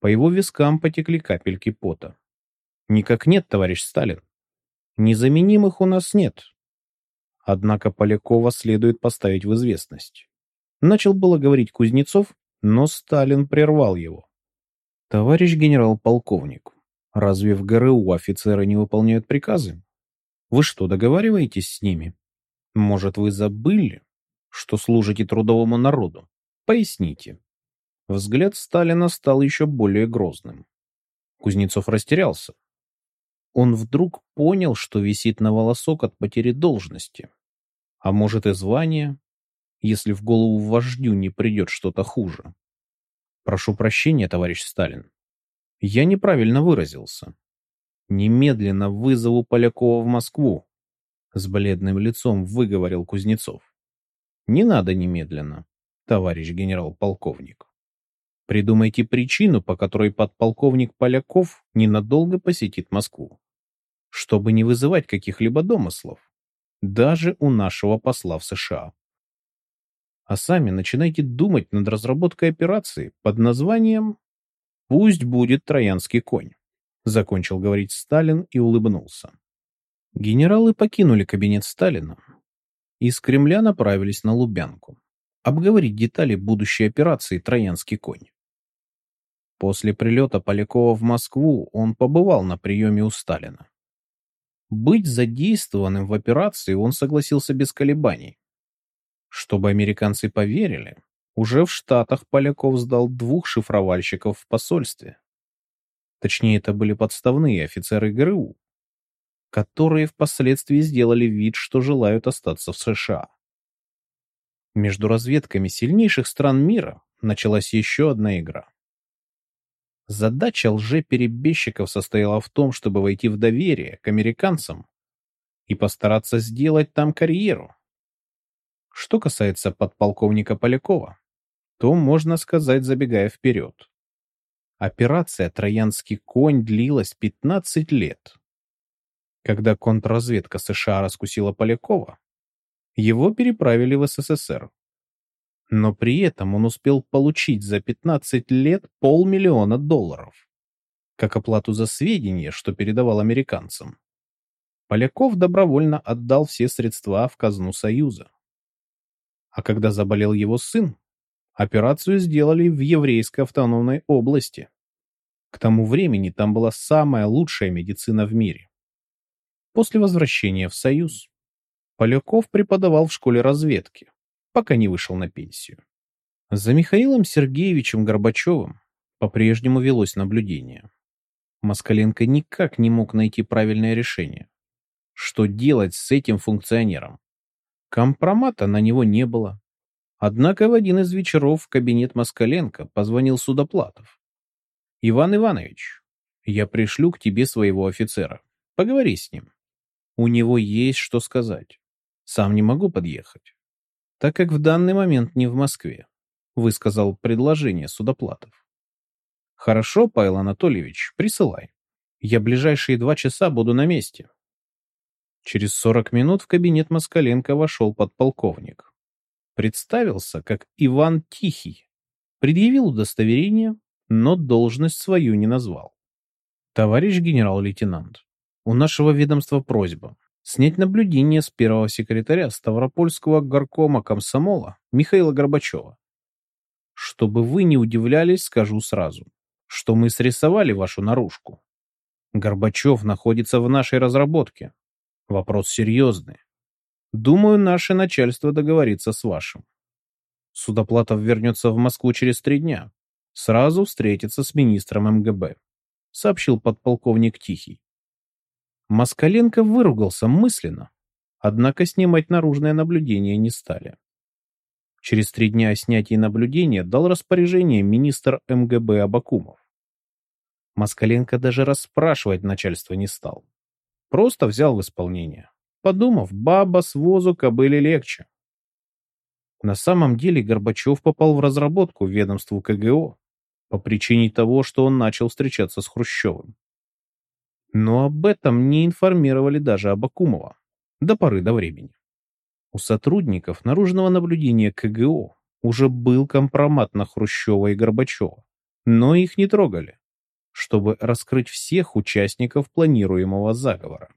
По его вискам потекли капельки пота. Никак нет, товарищ Сталин. Незаменимых у нас нет. Однако Полякова следует поставить в известность. Начал было говорить Кузнецов, но Сталин прервал его. Товарищ генерал-полковник, разве в ГРУ офицеры не выполняют приказы? Вы что, договариваетесь с ними? Может, вы забыли, что служите трудовому народу? Поясните. Взгляд Сталина стал еще более грозным. Кузнецов растерялся. Он вдруг понял, что висит на волосок от потери должности. А может и звания, если в голову вождю не придет что-то хуже. Прошу прощения, товарищ Сталин. Я неправильно выразился. Немедленно вызову Полякова в Москву. С бледным лицом выговорил Кузнецов. Не надо немедленно, товарищ генерал-полковник. Придумайте причину, по которой подполковник Поляков ненадолго посетит Москву. Чтобы не вызывать каких-либо домыслов. Даже у нашего посла в США. А сами начинайте думать над разработкой операции под названием «Пусть будет троянский конь», — закончил говорить Сталин и улыбнулся. Генералы покинули кабинет Сталина. Из Кремля направились на Лубянку обговорить детали будущей операции «Троянский конь». После прилета Полякова в Москву он побывал на приеме у Сталина. Быть задействованным в операции он согласился без колебаний. Чтобы американцы поверили, уже в Штатах Поляков сдал двух шифровальщиков в посольстве. Точнее, это были подставные офицеры ГРУ, которые впоследствии сделали вид, что желают остаться в США. Между разведками сильнейших стран мира началась еще одна игра. Задача лжеперебежчиков состояла в том, чтобы войти в доверие к американцам и постараться сделать там карьеру. Что касается подполковника Полякова, то можно сказать, забегая вперед. Операция «Троянский конь» длилась 15 лет. Когда контрразведка США раскусила Полякова, его переправили в СССР, но при этом он успел получить за 15 лет полмиллиона долларов, как оплату за сведения, что передавал американцам. Поляков добровольно отдал все средства в казну Союза. А когда заболел его сын, операцию сделали в еврейской автономной области. К тому времени там была самая лучшая медицина в мире. После возвращения в Союз Поляков преподавал в школе разведки, пока не вышел на пенсию. За Михаилом Сергеевичем Горбачевым по-прежнему велось наблюдение. Москаленко никак не мог найти правильное решение. Что делать с этим функционером? Компромата на него не было. Однако в один из вечеров в кабинет Москаленко позвонил Судоплатов. «Иван Иванович, я пришлю к тебе своего офицера. Поговори с ним. У него есть что сказать. Сам не могу подъехать так как в данный момент не в Москве, высказал предложение Судоплатов. Хорошо, Павел Анатольевич, присылай. Я ближайшие два часа буду на месте. Через сорок минут в кабинет Москаленко вошел подполковник. Представился как Иван Тихий. Предъявил удостоверение, но должность свою не назвал. Товарищ генерал-лейтенант, у нашего ведомства просьба снять наблюдение с первого секретаря Ставропольского горкома комсомола Михаила Горбачева. Чтобы вы не удивлялись, скажу сразу, что мы срисовали вашу наружку. Горбачев находится в нашей разработке. Вопрос серьезный. Думаю, наше начальство договорится с вашим. Судоплатов вернется в Москву через три дня. Сразу встретится с министром МГБ, сообщил подполковник Тихий. Москаленко выругался мысленно, однако снимать наружное наблюдение не стали. Через три дня о снятии наблюдения дал распоряжение министр МГБ Абакумов. Москаленко даже расспрашивать начальство не стал. Просто взял в исполнение. Подумав, баба с возу кобыли легче. На самом деле Горбачев попал в разработку ведомству КГО по причине того, что он начал встречаться с Хрущевым. Но об этом не информировали даже Абакумова до поры до времени. У сотрудников наружного наблюдения КГО уже был компромат на Хрущева и Горбачева, но их не трогали, чтобы раскрыть всех участников планируемого заговора.